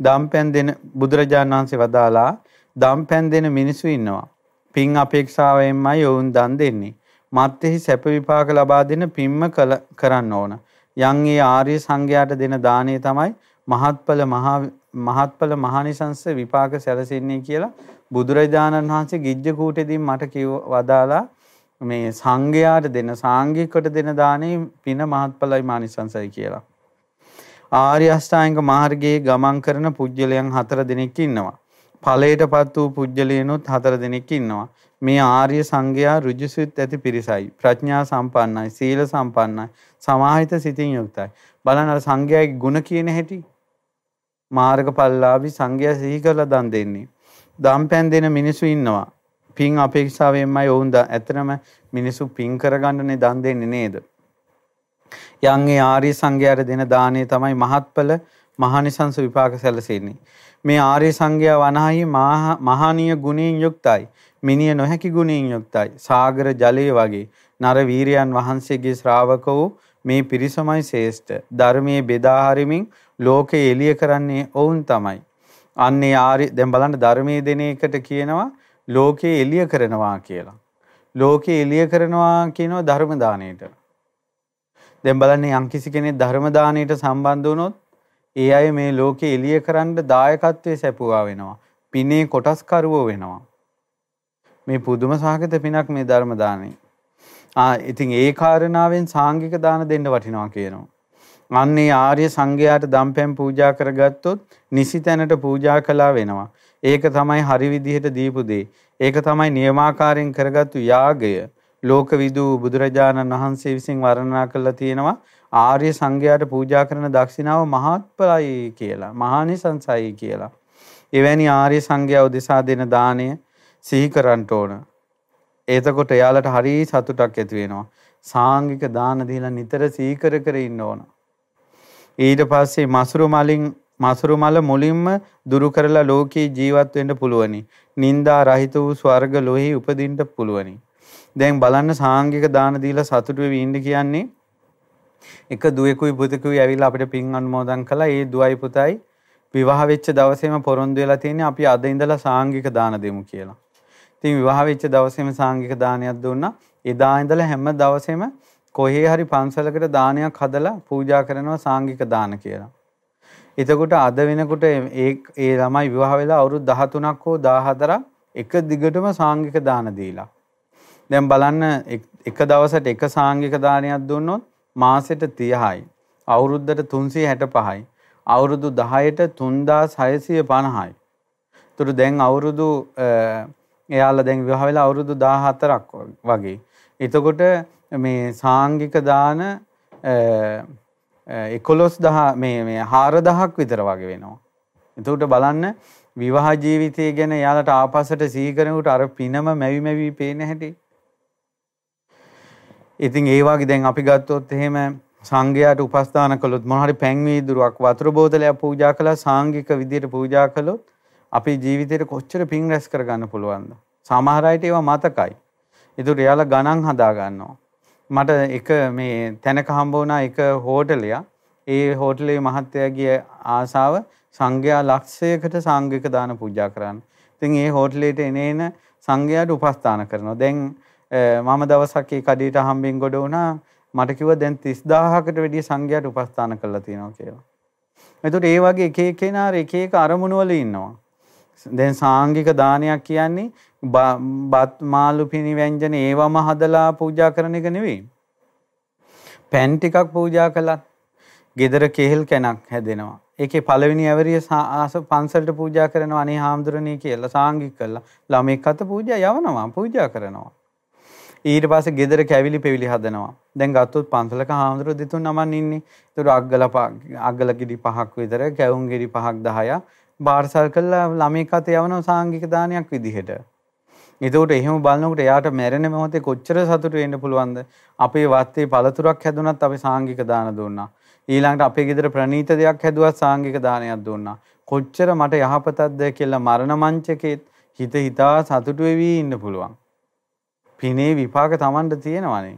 Speaker 1: දම්පැන් දෙන බුදුරජාණන් වහන්සේ වදාලා දම්පැන් දෙන මිනිස්සු ඉන්නවා. පින් අපේක්ෂාවෙන්මයි ඔවුන් දන් දෙන්නේ. මත්ෙහි සැප විපාක ලබා දෙන පින්ම කරන්න ඕන. යම් ඒ ආර්ය සංඝයාට දෙන දාණය තමයි මහත්ඵල මහා මහත්ඵල මහානිසංස විපාක සැලසෙන්නේ කියලා බුදුරජාණන් වහන්සේ ගිජ්ජ කූටේදී මට කිව්ව වදාලා මේ සංඝයාට දෙන සාංගිකට දෙන දානේ පින මහත්ඵලයි මානිසංසයි කියලා. ආර්ය අෂ්ටාංග මාර්ගයේ ගමන් කරන පුජ්‍යලයන් හතර දෙනෙක් ඉන්නවා. ඵලයටපත් වූ පුජ්‍යලයනොත් හතර දෙනෙක් ඉන්නවා. මේ ආර්ය සංඝයා ඍජුසිත ඇති පිරිසයි. ප්‍රඥා සම්පන්නයි, සීල සම්පන්නයි, සමාහිත සිතින් යුක්තයි. බලන්න අර සංඝයාගේ ගුණ කියන හැටි. මාර්ගඵලලාභී සංඝයා සිහි කරලා දන් දෙන්නේ. දම්පැන් දෙන මිනිසු ඉන්නවා. පින් අපේක්ෂාවෙන්මයි ඔවුන් ඇත්තටම මිනිසු පින් කරගන්නනේ දන් දෙන්නේ නේද? යම් ඒ ආර්ය සංඝයාට දෙන දාණය තමයි මහත්ඵල මහානිසංස විපාක සැලසෙන්නේ. මේ ආර්ය සංඝයා වනහි මහානීය ගුණයෙන් යුක්තයි. මිනිය නොහැකි ගුණයෙන් යුක්තයි. සාගර ජලයේ වගේ නර වීරයන් වහන්සේගේ ශ්‍රාවක වූ මේ පිරිසමයි ශ්‍රේෂ්ඨ. ධර්මයේ බෙදා හරිමින් ලෝකේ එළිය කරන්නේ ඔවුන් තමයි. අන්නේ ආර්ය දැන් බලන්න ධර්මයේ දෙන එකට කියනවා ලෝකේ එළිය කරනවා කියලා. ලෝකේ එළිය කරනවා කියනවා ධර්ම දාණයට. දැන් බලන්න යම්කිසි කෙනෙක් ධර්ම දාණයට සම්බන්ධ වුණොත් ඒ අය මේ ලෝකේ එළිය කරන්න දායකත්වයේ සැපුවා වෙනවා. පිනේ කොටස්කරුවෝ වෙනවා. මේ පුදුම සහගත පිනක් මේ ධර්ම දානේ. ආ ඉතින් ඒ කාරණාවෙන් සාංගික දාන දෙන්න වටිනවා කියනවා. අන්නේ ආර්ය සංඝයාට දම්පැන් පූජා කරගත්තොත් නිසි තැනට පූජා කළා වෙනවා. ඒක තමයි හරි විදිහට දීපු දේ. ඒක තමයි නියමාකාරයෙන් කරගත්තු යාගය. ලෝකවිදු බුදුරජාණන් වහන්සේ විසින් වර්ණනා කරලා තියෙනවා ආර්ය සංඝයාට පූජා කරන දක්ෂිනාව මහත්ඵලයි කියලා මහානිසංසයි කියලා. එවැනි ආර්ය සංඝයා උදෙසා දෙන දාණය සිහි කරන්න ඕන. එතකොට එයාලට හරි සතුටක් ඇති වෙනවා. සාංගික දාන දීලා නිතර සීකර කර ඉන්න ඕන. ඊට පස්සේ මසුරු මලින් මසුරු මල මුලින්ම දුරු කරලා ලෝකේ ජීවත් වෙන්න පුළුවනි. නිന്ദා රහිත වූ ස්වර්ග ලෝහි උපදින්න පුළුවනි. දැන් බලන්න සාංගික දාන දීලා සතුටු වෙවි ඉන්න කියන්නේ එක දුවෙකුයි පුතෙකුයි ඇවිල්ලා අපිට පින් අනුමෝදන් කළා. ඒ දුවයි පුතයි විවාහ වෙච්ච දවසේම පොරොන්දු වෙලා තියෙන්නේ අපි අද ඉඳලා සාංගික දාන දෙමු කියලා. ඉතින් විවාහ වෙච්ච දවසේම සාංගික දානයක් දුන්නා. එදා ඉඳලා හැම දවසෙම කොහේ හරි පන්සලකට දානයක් හදලා පූජා කරනවා සාංගික දාන කියලා. එතකොට අද වෙනකොට ඒ ඒ ළමයි විවාහ වෙලා අවුරුදු 13ක් හෝ 14ක් එක දිගටම සාංගික දාන දීලා. දැන් බලන්න එක දවසට එක සාංගික දානයක් දුන්නොත් මාසෙට 30යි. අවුරුද්දට 365යි. අවුරුදු 10ට 3650යි. ඒතර දැන් අවුරුදු එයාලා දැන් විවාහ වෙලා අවුරුදු 14ක් වගේ. එතකොට මේ සාංගික දාන 11000 මේ මේ 4000ක් විතර වගේ වෙනවා. එතකොට බලන්න විවාහ ජීවිතය ගැන යාලට ආපස්සට සිහි කරනකොට අර පිනම මැවි මැවි පේන හැටි. ඉතින් ඒ වගේ දැන් අපි ගත්තොත් එහෙම සංඝයාට උපස්ථාන කළොත් මොන හරි පැන් වීදුරුවක් වතුර බෝතලයක් පූජා කළා සාංගික විදියට පූජා කළොත් අපේ ජීවිතේට කොච්චර පින් රැස් කරගන්න පුළුවන්ද? සමහර අයට ඒවා මතකයි. ඒතර එයාලා ගණන් හදා ගන්නවා. මට එක මේ තැනක හම්බ වුණා එක හෝටලයක්. ඒ හෝටලේ මහත්තයාගේ ආසාව සංඝයා ලක්ෂයකට සංඝික දාන පූජා කරන්න. ඉතින් ඒ හෝටලේට එනේන සංඝයාට උපස්ථාන කරනවා. දැන් මම දවසක් ඒ කඩේට හම්බෙන් ගොඩ වුණා. මට කිව්වා දැන් 30000කට වැඩිය සංඝයාට උපස්ථාන කරලා තියෙනවා කියලා. එතකොට ඒ වගේ එක එක කෙනා එක එක අරමුණු වල ඉන්නවා. දැන් සාංගික දානයක් කියන්නේ බත් මාළු පිණි ව්‍යංජන ඒවම හදලා පූජා කරන එක නෙවෙයි. පැන් ටිකක් පූජා කළත් ගෙදර කෙහෙල් කැනක් හැදෙනවා. ඒකේ පළවෙනි ඇවරිය ආස පන්සලට පූජා කරනවා අනේ හාමුදුරනේ කියලා සාංගික කළා. ළමෙක් අත පූජා යවනවා පූජා කරනවා. ඊට පස්සේ ගෙදර කැවිලි පෙවිලි හදනවා. දැන් ගත්තොත් පන්සලක හාමුදුරුවෝ දෙතුන් නමන් ඉන්නේ. ඒතර අග්ගල අග්ගල කිඩි පහක් විතර, කැවුම් කිඩි පහක් 10ක් බාර්සල් කළා ළමෙක් අත යවනවා සාංගික දානයක් විදිහට. එතකොට එහෙම බලනකොට එයාට මැරෙන මොහොතේ කොච්චර සතුට වෙන්න පුළුවන්ද? අපේ වත්තේ පළතුරක් හැදුනත් අපි සාංගික දාන දුන්නා. ඊළඟට අපේ ගෙදර ප්‍රණීත දෙයක් හැදුවත් සාංගික දානයක් දුන්නා. කොච්චර මට යහපතක්ද කියලා මරණ මංචකෙත් හිත හිතා සතුටු වෙවි ඉන්න පුළුවන්. පිනේ විපාක Tamanට තියෙනවානේ.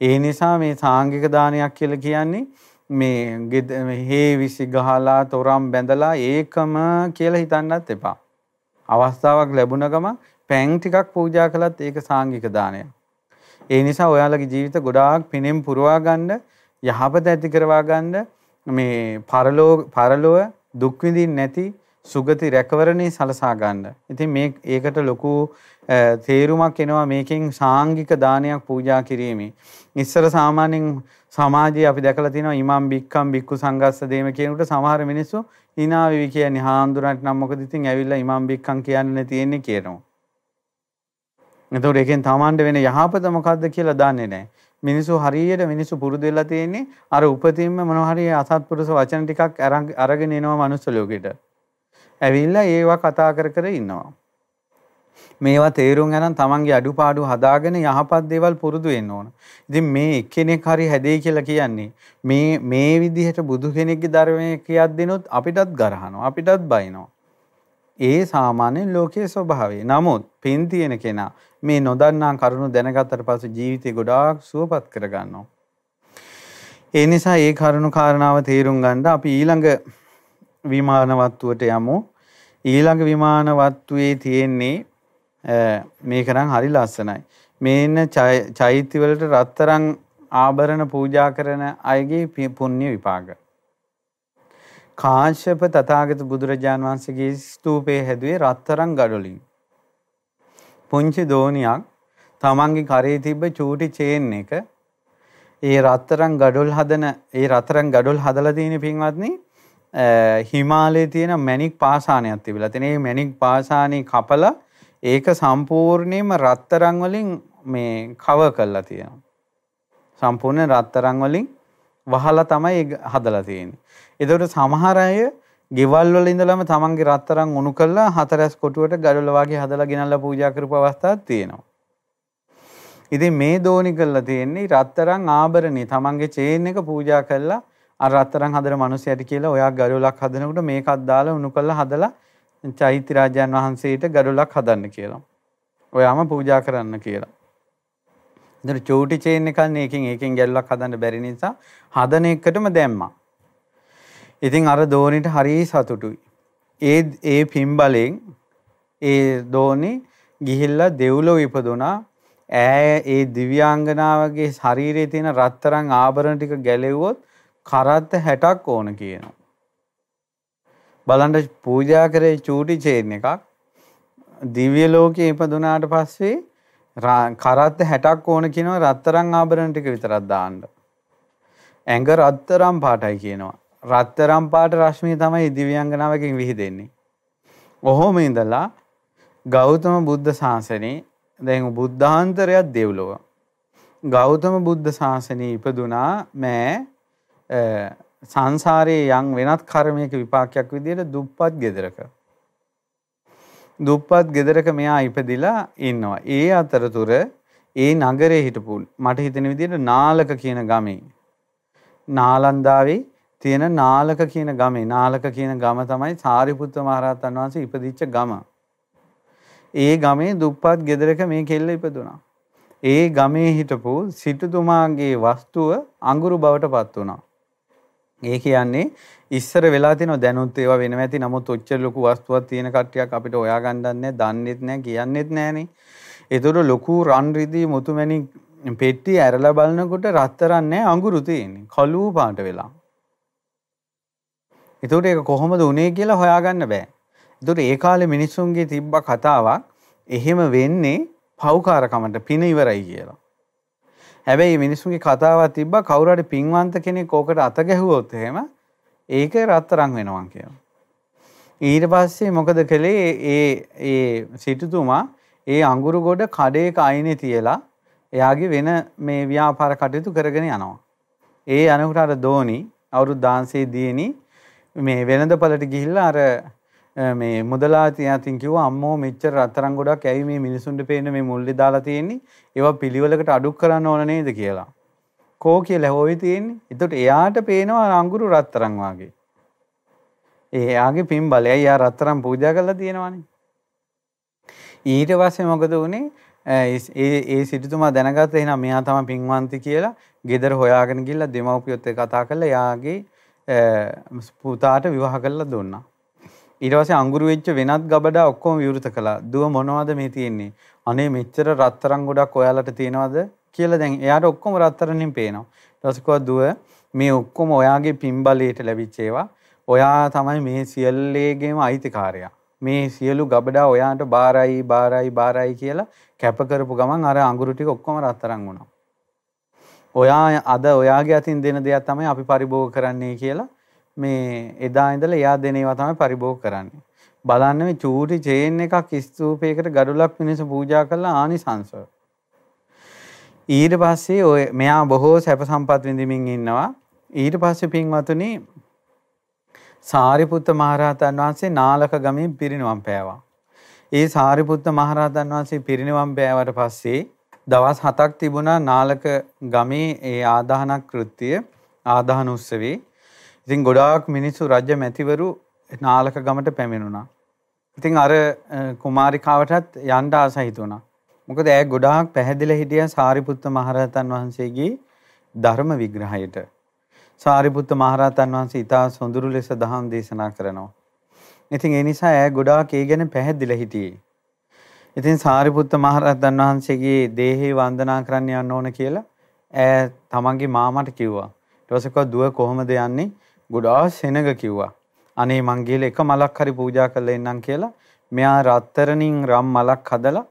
Speaker 1: ඒ නිසා මේ සාංගික දානයක් කියලා කියන්නේ මේ හේ විසි ගහලා තොරම් බැඳලා ඒකම කියලා හිතන්නත් එපා. අවස්ථාවක් ලැබුණ ගම පැන් ටිකක් පූජා කළත් ඒක සාංගික දානයක්. ඒ නිසා ඔයාලගේ ජීවිත ගොඩාක් පිනෙන් පුරවා ගන්න යහපත ඇති කරවා ගන්න මේ පරලෝ පරලොව දුක් විඳින්න නැති සුගති රැකවරණේ සලසා ගන්න. ඉතින් මේ ඒකට ලොකු තේරුමක් එනවා මේකෙන් සාංගික දානයක් පූජා කිරීමේ. ඉස්සර සාමාන්‍යයෙන් සමාජයේ අපි දැකලා තියෙනවා ඉමාම් බික්කම් බික්කු සංගස්ස දේම කියනකොට සමහර මිනිස්සු hina වෙවි කියන්නේ හාමුදුරන්ට නම් මොකද ඉතින් ඇවිල්ලා ඉමාම් බික්කම් කියන්නේ තියෙන්නේ කියනවා. එතකොට ඒකෙන් තමන්ට වෙන යහපත මොකද්ද කියලා දන්නේ නැහැ. මිනිස්සු හරියට මිනිස්සු පුරුදු වෙලා තියෙන්නේ අර උපතින්ම මොනවා හරි අසත්පුරුෂ වචන ටිකක් අරගෙන එනවා මනුස්ස ලෝකෙට. ඇවිල්ලා ඒවා කතා කර කර ඉන්නවා. මේවා තේරුම් ගන්න තමන්ගේ අඩුපාඩු හදාගෙන යහපත් දේවල් පුරුදු වෙන්න ඕන. ඉතින් මේ එක්කෙනෙක් හරි හැදෙයි කියලා කියන්නේ මේ මේ විදිහට බුදු කෙනෙක්ගේ ධර්මයේ කියත් දෙනොත් අපිටත් ගරහනවා අපිටත් බයිනවා. ඒ සාමාන්‍ය ලෝකයේ ස්වභාවය. නමුත් පින් තියෙන කෙනා මේ නොදන්නා කරුණු දැනගත්තට පස්සේ ජීවිතේ ගොඩාක් සුවපත් කරගන්නවා. ඒ නිසා ඒ කරුණු කාරණාව තේරුම් ගන්න අපි ඊළඟ විමාන වත්තුවට යමු. ඊළඟ විමාන වත්තුවේ තියෙන්නේ මේක නම් හරි ලස්සනයි. මේන්න චෛත්‍ය වලට රත්තරන් ආභරණ පූජා කරන අයගේ පුණ්‍ය විපාක. කාශ්‍යප තථාගත බුදුරජාන් වහන්සේගේ ස්තූපේ හැදුවේ රත්තරන් ගඩොලින්. පුංචි දෝනියක් තමන්ගේ කරේ තිබ්බ චූටි චේන් එක ඒ රත්තරන් ගඩොල් හදන ඒ රත්තරන් ගඩොල් හදලා තියෙන පින්වත්නි හිමාලයේ තියෙන මැණික් පාෂාණයක් තිබිලා තියෙන. මේ මැණික් පාෂාණේ කපලා ඒක සම්පූර්ණයෙන්ම රත්තරන් වලින් මේ කවර් කරලා තියෙනවා. සම්පූර්ණ රත්තරන් වලින් වහලා තමයි හදලා තියෙන්නේ. ඒකට සමහර අය ගෙවල් වල ඉඳලම තමන්ගේ රත්තරන් උණු කරලා හතරස් කොටුවට ගඩොල වගේ හදලා ගෙනල්ලා පූජා කරපු අවස්ථාවක් තියෙනවා. ඉතින් මේ දෝනි කරලා තියෙන්නේ රත්තරන් ආභරණේ තමන්ගේ චේන් එක පූජා කරලා අර රත්තරන් හදන මිනිහයට කියලා ඔයා ගඩොලක් හදනකොට මේකත් දාලා උණු කරලා හදලා චෛත්‍ය රාජයන් වහන්සේට ගඩොලක් හදන්න කියලා. ඔයාම පූජා කරන්න කියලා. ඉතින් චූටි චේන් එකක් නේ එකකින් එකකින් ගැල්ලක් හදන්න බැරි නිසා හදන එකටම දැම්මා. ඉතින් අර දෝනිට හරි සතුටුයි. ඒ ඒ පින්බලෙන් ඒ දෝනි ගිහිල්ලා දෙව්ලොව ඉපදුනා. ඈ ඒ දිව්‍යාංගනාවගේ ශරීරයේ තියෙන රත්තරන් ආභරණ ටික ගැලෙව්වොත් කරත්ත 60ක් ඕන කියනවා. බලන්න පූජා කරේ චූටි චේන් එකක් දිව්‍ය ලෝකයේ ඉපදුනාට පස්සේ කරත්ත 60ක් ඕන කියනවා රත්තරන් ආභරණ ටික විතරක් දාන්න. ඇඟ රත්තරන් පාටයි කියනවා. රත්තරම් පාට රශ්මිය තමයි දිව්‍යංගනාවකින් විහිදෙන්නේ. ඔහොම ඉඳලා ගෞතම බුද්ධ ශාසනේ දැන් බුද්ධාන්තරයක් දෙව්ලොව. ගෞතම බුද්ධ ශාසනයේ ඉපදුනා මෑ සංසාරයේ යම් වෙනත් කර්මයක විපාකයක් විදිහට දුප්පත් ගෙදරක. දුප්පත් ගෙදරක මෙයා ඉපදිලා ඉන්නවා. ඒ අතරතුර ඒ නගරේ හිටපු මට හිතෙන විදිහට නාලක කියන ගමේ නාලන්දාවේ තියෙන නාලක කියන ගමේ නාලක කියන ගම තමයි සාරිපුත්ත මහරහතන් වහන්සේ ඉපදිච්ච ගම. ඒ ගමේ දුප්පත් ගෙදරක මේ කෙල්ල ඉපදුනා. ඒ ගමේ හිටපු සිටුතුමාගේ වස්තුව අඟුරු බවට පත් වුණා. ඒ කියන්නේ ඉස්සර වෙලා තියෙන දැනුත් ඒවා වෙනව ඇති නමුත් ඔච්චර ලොකු වස්තුවක් තියෙන කට්ටියක් අපිට හොයා ගන්නත් නැහැ දන්නෙත් නැහැ කියන්නෙත් නැහනේ. ඒතකොට ලොකු රන් රිදී මුතුමැණි පෙට්ටි ඇරලා බලනකොට රත්තරන් නැහැ අඟුරු තියෙන්නේ. කළු පාට වෙලා. එතකොට ඒක කොහොමද උනේ කියලා හොයාගන්න බෑ. එතකොට ඒ කාලේ මිනිස්සුන්ගේ තිබ්බ කතාවක් එහෙම වෙන්නේ පව්කාරකමට පින ඉවරයි කියලා. හැබැයි මිනිස්සුන්ගේ කතාවක් තිබ්බා කවුරු හරි පින්වන්ත කෙනෙක් ඕකට අත ගැහුවොත් එහෙම ඒක රත්තරන් වෙනවා කියලා. ඊට පස්සේ මොකද කළේ ඒ ඒ සිටුතුමා ඒ අඟුරු ගොඩ කඩේක අයිනේ තියලා එයාගේ වෙන මේ ව්‍යාපාර කටයුතු කරගෙන යනවා. ඒ අනකට අර දෝනි අවුරුදු 16 දියේනි මේ වෙළඳපළට ගිහිල්ලා අර මේ මුදලාති අතින් කිව්වා අම්මෝ මෙච්චර රත්තරන් ගොඩක් ඇයි මේ මිනිසුන්ට පේන මේ මුල්ලි දාලා තියෙන්නේ ඒවා පිළිවෙලකට අඩු කරන්න ඕන නේද කියලා. කෝ කියලා හොයි තියෙන්නේ. එතකොට එයාට පේනවා අඟුරු රත්තරන් වාගේ. එයාගේ පින් බලයයි එයා රත්තරන් පූජා කරලා තියෙනවානේ. ඊට පස්සේ මොකද වුනේ? ඒ ඒ සිටුතුමා දැනගත්ත එහෙනම් මෙයා තමයි පින්වන්ති කියලා ගෙදර හොයාගෙන ගිහිල්ලා දෙමව්පියොත් එක්ක කතා කරලා එයාගේ පුතාට විවාහ කරලා දුන්නා. ඊට පස්සේ අඟුරු වෙච්ච වෙනත් ගබඩා ඔක්කොම විවෘත කළා. දුව මොනවද මේ තියෙන්නේ? අනේ මෙච්චර රත්තරන් ගොඩක් ඔයාලට තියෙනවද කියලා දැන් එයාට ඔක්කොම රත්තරන්ෙන් පේනවා. ඊට පස්සේ දුව මේ ඔක්කොම ඔයාගේ පින්බලයට ලැබිච්ච ඒවා. ඔයා තමයි මේ සියල්ලේගේම අයිතිකාරයා. මේ සියලු ගබඩා ඔයාට බාරයි බාරයි බාරයි කියලා කැප කරපු ගමන් අර අඟුරු ටික ඔක්කොම රත්තරන් වුණා. ඔයා අද ඔයාගේ අතින් දෙන දෙයක් තමයි අපි පරිභෝග කරන්නේ කියලා මේ එදා ඉඳලා එයා දෙන ඒවා තමයි පරිභෝග කරන්නේ. බලන්න මේ චූටි චේන් එකක් ස්තූපයකට ගඩොලක් මිනිස්සු පූජා කළා ආනිසංස. ඊට පස්සේ ඔය මෙයා බොහෝ සැප සම්පත් විඳින්මින් ඉන්නවා. ඊට පස්සේ පින්වතුනි සාරිපුත්ත මහරහතන් වහන්සේ නාලක ගමේ පිරිනිවන් පෑවා. ඒ සාරිපුත්ත මහරහතන් වහන්සේ පිරිනිවන් පෑවට පස්සේ දවස් හතක් තිබුණා නාලක ගමේ ඒ ආදාහන කෘත්‍ය ආදාහන උත්සවේ. ඉතින් ගොඩාක් මිනිස්සු රජ මැතිවරු නාලක ගමට පැමිණුණා. ඉතින් අර කුමාරිකාවටත් යන්න ආස හිතුණා. මොකද ඇය ගොඩාක් පැහැදිලා හිටියා සාරිපුත්ත මහරහතන් වහන්සේගේ ධර්ම විග්‍රහයට. සාරිපුත්ත මහරහතන් වහන්සේ ඊටා සොඳුරු ලෙස දහම් දේශනා කරනවා. ඉතින් ඒ නිසා ඇය ගොඩාක් ඒ ගැන පැහැදිලා හිටියේ. ඉතින් සාරිපුත්ත මහරහතන් වහන්සේගේ දේහේ වන්දනා කරන්න යන්න ඕන කියලා ඈ තමන්ගේ මාමට කිව්වා. ඊට පස්සේ කිව්වා දුව කොහොමද යන්නේ? ගොඩාක් සෙනග කිව්වා. අනේ මං ගිහලා එක මලක් හරි පූජා කරලා එන්නම් කියලා මෙයා රත්තරණින් රම් මලක් හදලා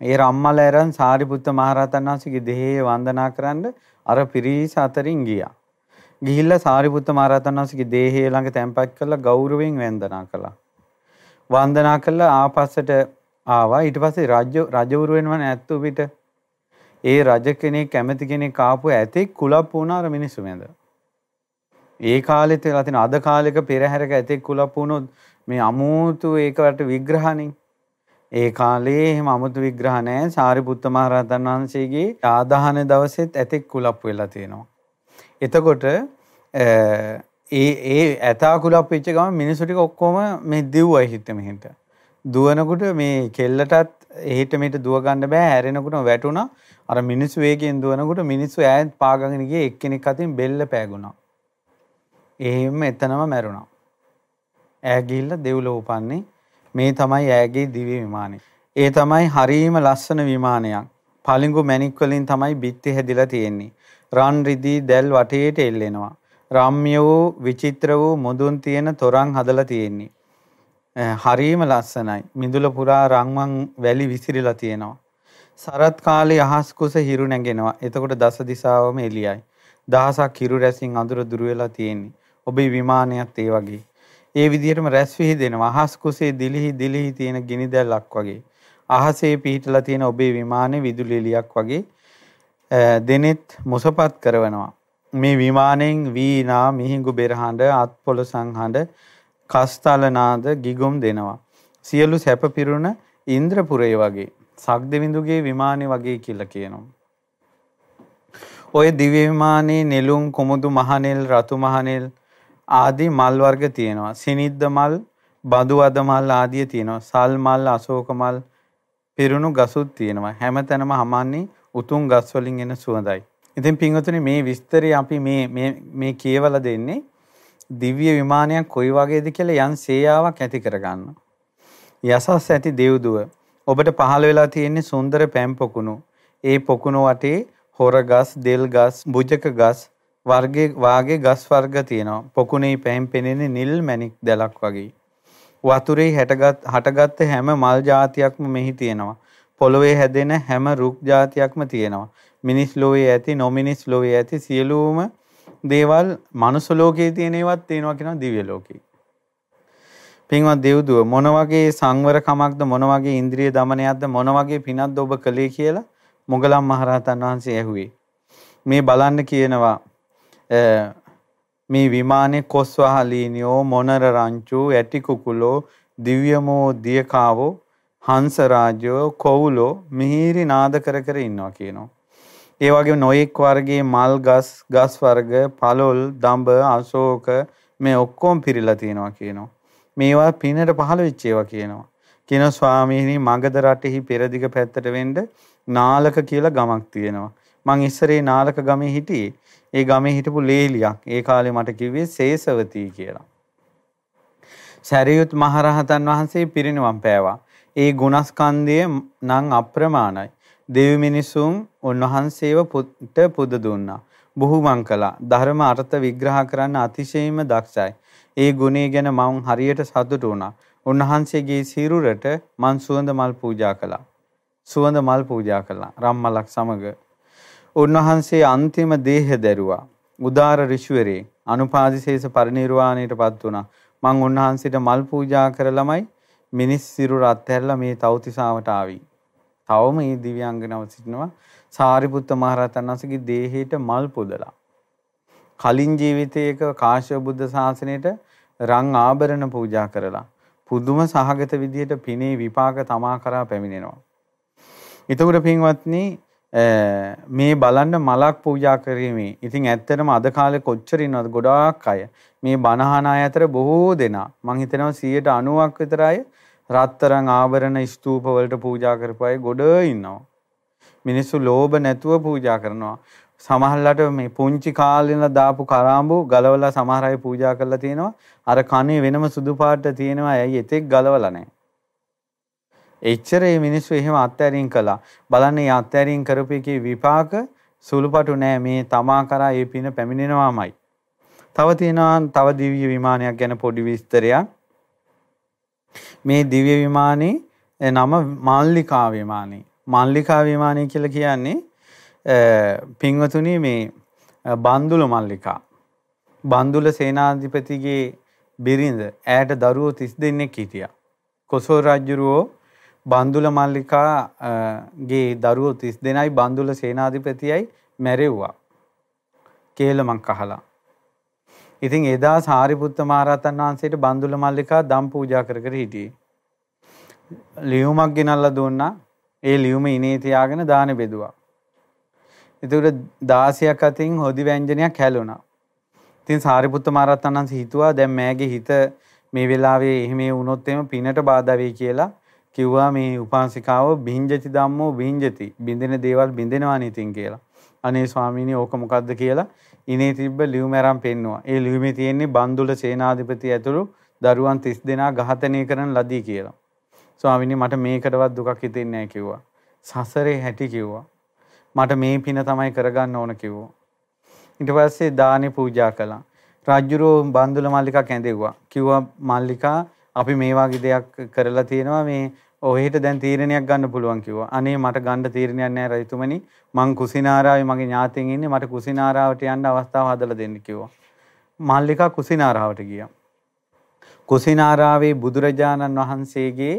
Speaker 1: ඒ රම් මල ඇරන් සාරිපුත්ත මහරහතන් වහන්සේගේ දේහේ වන්දනා කරන්න අර පිරිස අතරින් ගියා. ගිහිල්ලා සාරිපුත්ත මහරහතන් වහන්සේගේ දේහය ළඟ තැන්පත් කරලා ගෞරවයෙන් වන්දනා කළා. වන්දනා කළා ආපස්සට ආවා ඊට පස්සේ රජ රජවරු වෙනව නැත්තු පිට ඒ රජ කෙනෙක් කැමති කෙනෙක් ආපු ඇතෙක් කුලප්පු වුණා අර මිනිස්සු මැද. ඒ කාලෙත් වෙලා තියෙන අද කාලෙක පෙරහැරක ඇතෙක් කුලප්පු වුණොත් මේ අමූතු ඒකට විග්‍රහණින් ඒ කාලේ එහෙම අමුතු විග්‍රහ නැහැ සාරිපුත්ත මහරහතන් වහන්සේගේ ආදාහන දවසෙත් ඇතෙක් කුලප්පු වෙලා තියෙනවා. එතකොට ඒ ඒ ඇතා කුලප්පු වෙච්ච ගමන් මිනිස්සු ටික ඔක්කොම මේ දිව්වයි හිට මෙහෙට. දුවනකොට මේ කෙල්ලටත් එහෙට මෙහෙට දුව ගන්න බෑ හැරෙනකොට වැටුණා. අර මිනිස්සු වේගයෙන් දුවනකොට මිනිස්සු ඈත් පාගගෙන ගියේ එක්කෙනෙක් අතින් බෙල්ල පෑගුණා. එහෙම එතනම මැරුණා. ඈ ගිහිල්ලා දෙව්ලොව උපන්නේ. මේ තමයි ඈගේ දිව්‍ය විමානය. ඒ තමයි හරීම ලස්සන විමානයක්. පලිඟු මැණික් වලින් තමයි බිත්ති හැදිලා තියෙන්නේ. රන් රිදී දැල් වටේට එල්ලෙනවා. රම්‍ය වූ විචිත්‍ර වූ මුදුන් තියෙන තොරන් හදලා තියෙන්නේ. හරීම ලස්සනයි. මිදුල පුරා රන්වන් වැලි විසිරිලා තියෙනවා. සරත් කාලේ අහස් කුස හිරු නැගෙනවා. එතකොට දස දිසාවම එළියයි. දහසක් හිරු රැසින් අඳුර දුර වෙලා තියෙන්නේ. ඔබේ විමානයත් ඒ වගේ. ඒ විදිහටම රැස් විහිදෙනවා. අහස් කුසේ දිලිහි දිලිහි තියෙන ගිනි දැල්ලක් වගේ. අහසේ පිහිටලා තියෙන ඔබේ විමානේ විදුලි එළියක් වගේ දෙනෙත් මුසපත් කරනවා. මේ විමානෙන් වීණා මිහිඟු බෙරහඬ අත්පොළ සංහඬ කස්තලනාද ගිගුම් දෙනවා. සියලු සැප පිරුණ ඉන්ද්‍රපුරේ වගේ සක්දෙවිඳුගේ විමානේ වගේ කියලා කියනවා. ඔය දිව්‍ය විමානයේ නෙළුම් කුමුදු මහනෙල් රතු මහනෙල් ආදී මල් වර්ග තියෙනවා. සිනිද්ද මල්, බඳු අද මල් ආදිය තියෙනවා. සල් මල්, අශෝක මල්, පිරුණු ගසුත් තියෙනවා. හැමතැනම හමන්නේ උතුම් ගස් වලින් එන සුවඳයි. ඉතින් පින්වතුනි මේ විස්තරي අපි මේ මේ මේ කියවලා දෙන්නේ දිව්‍ය විමානයක් කොයි වගේද කියලා යන් සේයාවක් ඇති කරගන්න. යසස් ඇති දෙව්දුව ඔබට පහළ වෙලා තියෙන්නේ සුන්දර පැම් පොකුණු. ඒ පොකුණු වටේ හොර ගස්, දෙල් ගස්, බුජක ගස්, වර්ගේ වාගේ ගස් වර්ග තියෙනවා. පොකුණේ පැහෙන් පෙනෙන නිල් මැණික් දැලක් වගේ. වතුරේ හැටගත් හටගත්ත හැම මල් జాතියක්ම මෙහි තියෙනවා. පොළොවේ හැදෙන හැම රුක් జాතියක්ම තියෙනවා. මිනිස් ලෝයේ ඇති නොමිනිස් ලෝයේ ඇති සියලුම දේවල් මනුස්ස ලෝකයේ තියෙන ඒවත් තියෙනවා කියනවා දිව්‍ය ලෝකේ. පින්වත් දෙව්දුව මොන වගේ සංවරකමක්ද මොන වගේ ඉන්ද්‍රිය দমনයක්ද මොන වගේ පිනක්ද ඔබ කළේ කියලා මොගලම් මහරහතන් වහන්සේ ඇහුවේ. මේ බලන්න කියනවා මේ විමානේ කොස්වහලීනියෝ මොනර රංචු ඇටි කුකුලෝ දිව්‍යමෝ දියකාවෝ හංස රාජ්‍යෝ කොවුලෝ මිහිරි නාද කර කර ඉන්නවා කියනවා. ඒ වගේ නොයෙක් වර්ගයේ මල් ගස් ගස් වර්ග පළොල් දඹ අශෝක මේ ඔක්කොම පිරීලා තියෙනවා කියනවා. මේවා පිනට පහළ වෙච්ච ඒවා කියනවා. කියන ස්වාමීනි මගධ රටෙහි පෙරදිග පැත්තට වෙන්න නාලක කියලා ගමක් තියෙනවා. මං ඉස්සරේ නාලක ගමේ හිටියේ. ඒ ගමේ හිටපු ලේලියක්. ඒ කාලේ මට කිව්වේ සේසවතී කියලා. සරියුත් මහරහතන් වහන්සේ පිරිනිවන් පෑවා. ඒ ගුණස්කන්ධය නම් අප්‍රමාණයි. දෙවි මිනිසුන් උන්වහන්සේව පුට පුද දුන්නා. බුහුමං කළා. ධර්ම අර්ථ විග්‍රහ කරන්න අතිශයින්ම දක්ෂයි. ඒ ගුණය ගැන මම හරියට සතුටු වුණා. උන්වහන්සේගේ සිරුරට මං සුවඳ මල් පූජා කළා. සුවඳ මල් පූජා කළා. රම්මලක් සමග උන්වහන්සේ අන්තිම දේහ දැරුවා. උදාර ඍෂිවරේ අනුපාදිශේෂ පරිනිර්වාණයටපත් වුණා. මං උන්වහන්සේට මල් පූජා කරලමයි මිනිස් සිරුර අත්හැරලා මේ තවතිසාවට ආවි. තවම මේ දිව්‍යාංගනව සිටිනවා සාරිපුත්ත මහරහතන් වහන්සේගේ දේහයට මල් පොදලා. කලින් ජීවිතයක කාශ්‍යප බුද්ධ ශාසනයට රන් ආභරණ පූජා කරලා පුදුම සහගත විදියට පිනේ විපාක තමා කරා පැමිණෙනවා. එතකොට පින්වත්නි මේ බලන්න මලක් පූජා කිරීමේ. ඉතින් ඇත්තටම අද කාලේ කොච්චර ඉන්නවද? ගොඩාක් අය. මේ බණහන අය අතර බොහෝ දෙනා. මං හිතනවා 90ක් විතර අය රත්තරන් ආභරණ ස්තූප වලට පූජා කරපු අය ගොඩ ඉන්නවා. මිනිස්සු ලෝභ නැතුව පූජා කරනවා. සමහරලාට මේ පුංචි කාලේ ඉඳලා දාපු කරාඹු ගලවලා සමහර අය පූජා කරලා තියෙනවා. අර කනේ වෙනම සුදු පාට තියෙනවා. ඇයි? එතෙක් ගලවලා නැහැ. එච්චර මේ මිනිස්සු එහෙම අත්හැරීම් කළා. බලන්න මේ අත්හැරීම් කරපු එකේ විපාක සුළුපටු නෑ මේ තමා කරා ඒ පින පැමිණෙනවාමයි. තව තියෙනවා තව දිව්‍ය විමානයක් ගැන පොඩි විස්තරයක්. මේ දිව්‍ය විමානේ නම මාල්ලිකා විමානේ. මාල්ලිකා විමානය කියලා කියන්නේ පින්වතුනි මේ බන්දුල මල්ලිකා. බන්දුල සේනාධිපතිගේ බිරිඳ ඈට දරුවෝ 30 දෙනෙක් හිටියා. කොසල් රජුරෝ බන්දුල මල්ලිකාගේ දරුවෝ 30 දෙනයි බන්දුල සේනාධිපතියයි මැරෙව්වා. කේලමක් අහලා. ඉතින් එදා සාරිපුත්ත මහරහතන් වහන්සේට බන්දුල මල්ලිකා දම් පූජා කර කර හිටියේ. ලියුමක් ගෙනල්ලා දුන්නා. ඒ ලියුම ඉනේ තියාගෙන දාන බෙදුවා. ඒතකොට 16ක් අතින් හොදි ව්‍යංජනයක් හැලුණා. ඉතින් සාරිපුත්ත මහරහතන් වහන්සේ හිතුවා දැන් මෑගේ හිත මේ වෙලාවේ එහෙම වුණොත් එම පිනට බාධා වෙයි කියලා කිව්වා මේ උපාසිකාව බින්ජති ධම්මෝ බින්ජති බින්දෙන දේවල් බින්දෙනවා නිතින් කියලා. අනේ ස්වාමීනි ඕක මොකද්ද කියලා ඉනේ තිබ්බ ලියුම අරන් පෙන්නවා. ඒ ලියුමේ තියෙන්නේ බන්දුල සේනාධිපති ඇතුළු දරුවන් 30 දෙනා ඝාතනය කරන ලදී කියලා. ස්වාමීනි මට මේකටවත් දුකක් හිතෙන්නේ නැහැ කිව්වා. සසරේ හැටි කිව්වා. මට මේ පින තමයි කරගන්න ඕන කිව්වා. ඊට පස්සේ දානි පූජා කළා. රාජ්‍යරෝ බන්දුල මල්ලිකා කැඳෙව්වා. කිව්වා මල්ලිකා අපි මේ වගේ දෙයක් කරලා තියෙනවා මේ ඔහෙට දැන් තීරණයක් ගන්න පුළුවන් කිව්වා. අනේ මට ගන්න තීරණයක් නැහැ රජතුමනි. මං කුසිනාරාවේ මගේ ඥාතීන් ඉන්නේ. මට කුසිනාරාවට යන්න අවස්ථාව හදලා දෙන්න කිව්වා. මල්ලිකා කුසිනාරාවට ගියා. කුසිනාරාවේ බුදුරජාණන් වහන්සේගේ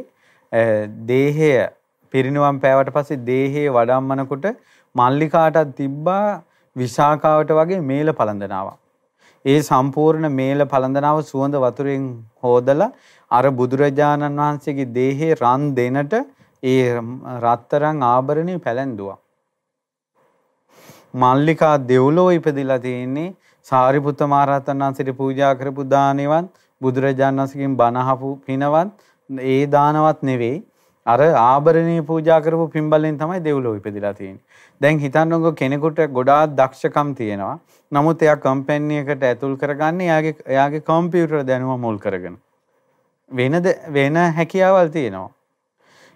Speaker 1: දේහය පිරිනුවම් පෑවට පස්සේ දේහය වඩම්මනකොට මල්ලිකාටත් තිබ්බා විශාකාවට වගේ මේල පළඳනාවක්. ඒ සම්පූර්ණ මේල පළඳනාව සුවඳ වතුරෙන් හෝදලා අර බුදුරජාණන් වහන්සේගේ දේහේ රන් දෙනට ඒ රත්තරන් ආභරණي පැලැන්දුවා. මල්ලිකා දෙව්ලෝ ඉපදිලා තියෙන්නේ සාරිපුත්ත මහරහතන් වහන්සේට පූජා කරපු දානෙවත් බුදුරජාණන් වහන්සේගෙන් බණ අහපු පිනවත් ඒ දානවත් නෙවෙයි අර ආභරණීය පූජා කරපු පින්බලෙන් තමයි දෙව්ලෝ ඉපදිලා තියෙන්නේ. දැන් හිතන්නකො කෙනෙකුට ගොඩාක් දක්ෂකම් තියෙනවා. නමුත් එයා කම්පැනි එකට ඇතුල් කරගන්නේ එයාගේ එයාගේ කම්පියුටර් දැනුම මුල් කරගෙන. වෙනද වෙන හැකියාවල් තියෙනවා.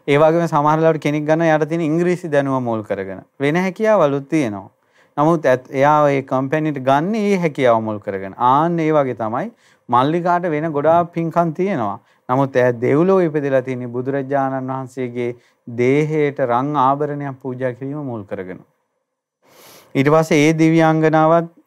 Speaker 1: ඒ වගේම සමහර ලාවට කෙනෙක් ගන්න යාට තියෙන ඉංග්‍රීසි දැනුම මුල් කරගෙන වෙන හැකියාවලුත් තියෙනවා. නමුත් එයා ඒ කම්පැනිට ගන්න ඒ හැකියාව මුල් කරගෙන. ආන්න ඒ වගේ තමයි මල්ලිකාට වෙන ගොඩාක් පින්කම් තියෙනවා. නමුත් එයා දෙව්ලෝ ඉපදලා තියෙන බුදුරජාණන් වහන්සේගේ දේහයට රං ආභරණයක් පූජා කිරීම මුල් කරගෙන. ඊට පස්සේ ඒ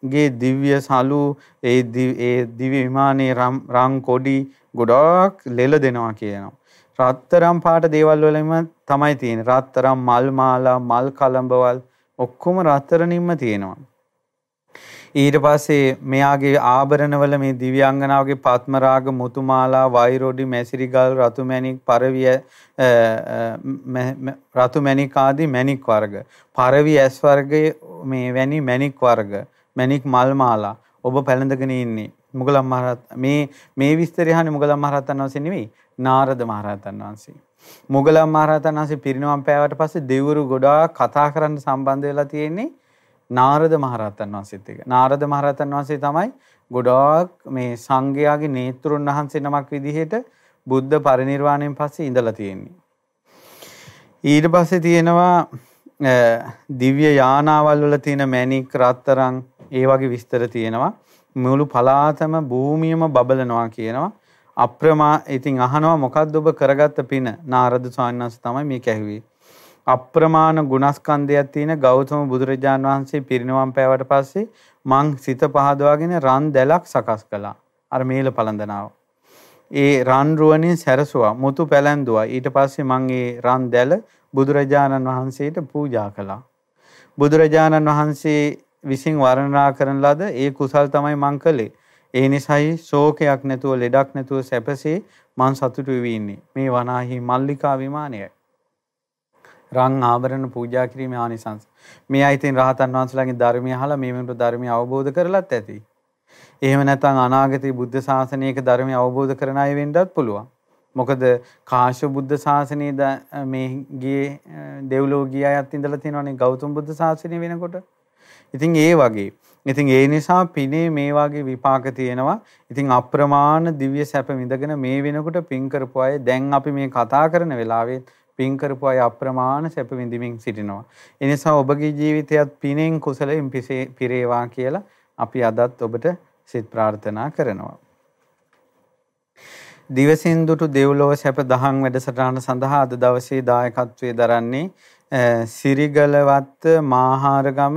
Speaker 1: දිව්‍යාංගනාවත්ගේ දිව්‍ය සලු ඒ ඒ දිව්‍ය විමානයේ රං කොඩි ගොඩාක් ලෙල දෙනවා කියනවා. රත්තරම් පාට දේවල් වලින්ම තමයි තියෙන්නේ. රත්තරම් මල් මාලා, මල් කලඹවල් ඔක්කොම රත්තරනින්ම තියෙනවා. ඊට පස්සේ මෙයාගේ ආභරණවල මේ දිව්‍යාංගනාවගේ පත්මරාග මුතුමාලා වෛරොඩි මැසිරිගල් රතු මැණික් පරවිය රතු මැණික් ආදී මැණික් වර්ග පරවි ඇස් වර්ගයේ මේ වැනි මැණික් වර්ග මැණික් මල් මාලා ඔබ පැලඳගෙන ඉන්නේ මුගලන් මහරහත් මේ මේ විස්තරය අහන්නේ මුගලන් මහරහතන් වහන්සේ නෙවෙයි නාරද මහරහතන් වහන්සේ. මුගලන් මහරහතන් වහන්සේ පිරිනවම් පෑවට පස්සේ දෙවිවරු ගොඩාක් කතා කරන්න සම්බන්ධ වෙලා තියෙන්නේ නාරද මහරහතන් වහන්සේත් එක්ක. නාරද මහරහතන් වහන්සේ තමයි ගොඩාක් මේ සංඝයාගේ නේත්‍රුන් වහන්සේ නමක් විදිහට බුද්ධ පරිනිර්වාණයෙන් පස්සේ ඉඳලා තියෙන්නේ. ඊට පස්සේ තියෙනවා දිව්‍ය යානාවල් වල තියෙන මැණික් රත්තරන් ඒ වගේ විස්තර තියෙනවා. මුළු පලාතම භූමියම බබලනවා කියනවා. අප්‍රමා ඉතින් අහනවා මොකද්ද ඔබ කරගත්ත පින නාරද ස්වාමීන් වහන්සේ තමයි මේක ඇහුවේ. අප්‍රමාණ ගුණස්කන්ධයක් තියෙන ගෞතම බුදුරජාන් වහන්සේ පිරිනවම් පෑවට පස්සේ මං සිත පහදවාගෙන රන් දැලක් සකස් කළා. අර මේල පළඳනාව. ඒ රන් රුවනින් සැරසුවා මුතු පැලැන්දුවා. ඊට පස්සේ මං ඒ රන් දැල බුදුරජාණන් වහන්සේට පූජා කළා. බුදුරජාණන් වහන්සේ විසින් වර්ණනා කරන ලද ඒ කුසල් තමයි මං කළේ. ඒ නිසායි ශෝකයක් නැතුව ලෙඩක් නැතුව සැපසේ මං සතුටු වෙවි ඉන්නේ. මේ වනාහි මල්ලිකා විමානයයි. රං ආභරණ පූජා කිරීමේ ආනිසංස. මේ අයිතින් රහතන් වහන්සේලාගේ ධර්මය අහලා මේ වෙනකොට ධර්මය අවබෝධ කරලත් ඇති. එහෙම නැත්නම් අනාගතයේ බුද්ධ ශාසනයක ධර්මය අවබෝධ කරන අය වෙන්නත් පුළුවන්. මොකද කාශ්‍යප බුද්ධ ශාසනයේ මේ ගියේ දෙව්ලෝ ගිය අයත් ඉඳලා තියෙනවානේ ගෞතම බුද්ධ ශාසනය වෙනකොට. ඉතින් ඒ වගේ. ඉතින් ඒ නිසා පිනේ මේ වගේ විපාක තියෙනවා. ඉතින් අප්‍රමාණ දිව්‍ය සැප විඳගෙන මේ වෙනකොට පින් කරපු අය දැන් අපි මේ කතා කරන වෙලාවේ පින් කරපු අය අප්‍රමාණ සැප විඳින්මින් සිටිනවා. ඒ නිසා ඔබගේ ජීවිතයත් පිනෙන් කුසලයෙන් පිරේවා කියලා අපි අදත් ඔබට සිත ප්‍රාර්ථනා කරනවා. දිවසින් දුටු දෙව්ලොව සැප දහම් වැඩසටහන සඳහා අද දවසේ දායකත්වයේ දරන්නේ සිරිගලවත්ත මාහාරගම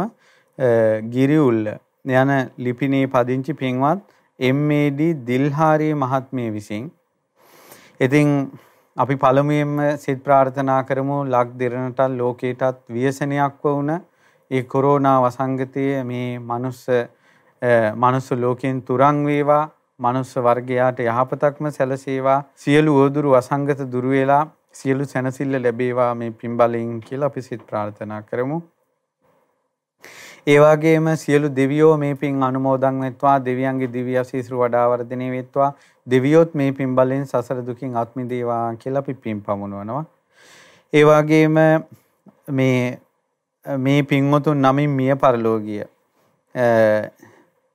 Speaker 1: ගිරිඋල්ල. යන ලිපිනේ පදිංචි පින්වත් MAD දිල්හාරී මහත්මිය විසින්. ඉතින් අපි පළමුවෙන්ම සිත ප්‍රාර්ථනා කරමු. ලක් දෙරණටත් ලෝකයටත් ව්‍යසනයක් වුණ ඒ කොරෝනා වසංගතය මේ මනුස්ස මනුස්ස ලෝකයෙන් තුරන් වේවා. මනුස්ස වර්ගයාට යහපතක්ම සැලසේවා සියලු ඕදුරු වසංගත දුරු වෙලා සියලු සැනසෙල්ල ලැබේවා මේ පින්බලයෙන් කියලා අපි සිත ප්‍රාර්ථනා කරමු. ඒ වගේම සියලු දෙවියෝ මේ පින් අනුමෝදන් වෙත්වා දෙවියන්ගේ දිව්‍ය ආශීර්වාද වඩා වර්ධනය වෙත්වා දෙවියොත් මේ පින් බලෙන් සසර දුකින් අත් මිදේවා කියලා අපි පින් පමුණවනවා. ඒ වගේම මේ මේ පින්වතුන් නමින් මිය පරලෝකීය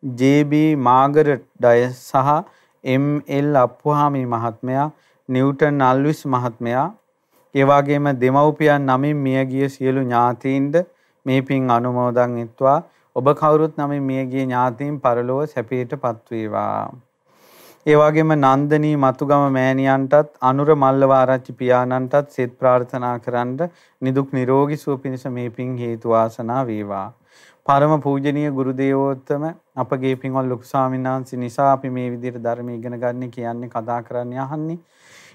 Speaker 1: JB මාගර ඩය සහ ML අප්පුහාමි මහත්මයා නිව්ටන් අල්විස් මහත්මයා ඒ වගේම දෙමව්පියන් නමින් මියගිය සියලු ඥාතීන්ද මේ පින් අනුමෝදන් වෙත්වා ඔබ කවුරුත් නමින් මියගිය ඥාතීන් පරලොව සැපයටපත් වේවා. ඒ වගේම නන්දනී මතුගම මෑණියන්ටත් අනුර මල්ලවාරච්චි පියාණන්ටත් සෙත් ප්‍රාර්ථනා කරන්න නිදුක් නිරෝගී සුව පිණිස මේ පින් හේතු වාසනා වේවා. පරම පූජනීය ගුරු දේවෝත්තම අපගේ පින්වත් ලොකු ස්වාමීන් වහන්සේ නිසා අපි මේ විදිහට ධර්ම ඉගෙන ගන්න කියන්නේ කතා කරන්නේ අහන්නේ.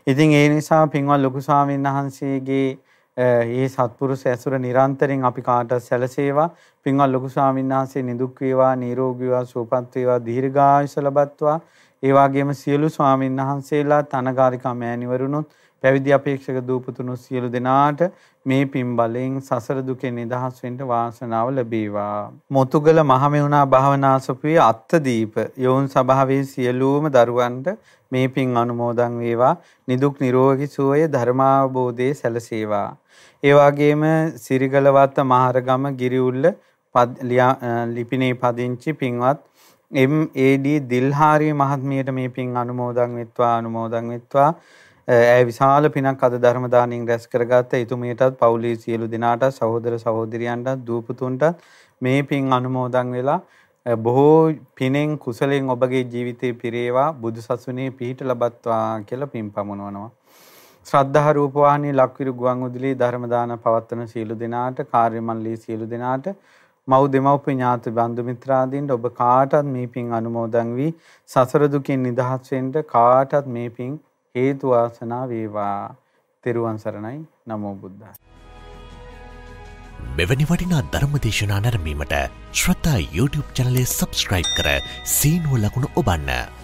Speaker 1: ඉතින් ඒ නිසා පින්වත් ලොකු ස්වාමීන් වහන්සේගේ ඒ සත්පුරුෂ ඇසුර නිරන්තරයෙන් අපි කාටත් සැලසේවා. පින්වත් ලොකු ස්වාමීන් වහන්සේ නිදුක් වේවා, නිරෝගී වේවා, සුවපත් වේවා, දීර්ඝායුෂ ලබත්වා. ඒ වගේම සියලු ස්වාමීන් වහන්සේලා තනගාරිකා මෑණිවරුණුත් පැවිදි අපේක්ෂක දූපතුණු සියලු දෙනාට මේ පින් බලයෙන් සසර දුකෙන් නිදහස් වෙන්න වාසනාව ලැබේවා. මොතුගල මහමෙවුනා භාවනාසපුවේ අත්තදීප යෝන් සභාවේ සියලුම දරුවන්ට මේ පින් අනුමෝදන් වේවා. නිදුක් නිරෝගී සුවය ධර්මාවබෝධයේ සැලසේවා. ඒ වගේම සිරිගලවත්ත මහරගම ගිරිඋල්ල ලිපිනේ පදිංචි පින්වත් MAD දිල්හාරි මහත්මියට මේ පින් අනුමෝදන් වෙත්වා අනුමෝදන් වෙත්වා ඇය විශාල පිනක් අද ධර්ම දානින් රැස් කරගත්ත එතුමියටත් පවුලේ සියලු දෙනාට සහෝදර සහෝදරියන්ටත් දූපතුන්ට මේ පින් අනුමෝදන් වෙලා බොහෝ පිනෙන් කුසලෙන් ඔබගේ ජීවිතේ පිරේවා බුදු සසුනේ පිහිට ලබත්වා කියලා පින් පමුණවනවා. ශ්‍රද්ධා රූපවාහිනී ලක්විරු ගුවන් උදලේ ධර්ම දාන පවත්වන සියලු දෙනාට කාර්ය මණ්ඩලයේ සියලු දෙනාට මව් දෙමව්පිය ඥාති බන්දු මිත්‍රාදීන්ට ඔබ කාටත් මේ පින් අනුමෝදන් වී සසර දුකින් නිදහස් වෙන්න කාටත් මේ පින් හේතු වාසනා වේවා. තෙරුවන් සරණයි. නමෝ බුද්ධාය.
Speaker 2: මෙවැනි වටිනා ධර්මදේශනා නැරමීමට ශ්‍රතා YouTube චනලේ සබස්ක්‍රයිබ් කර සීනුව ලකුණු ඔබන්න.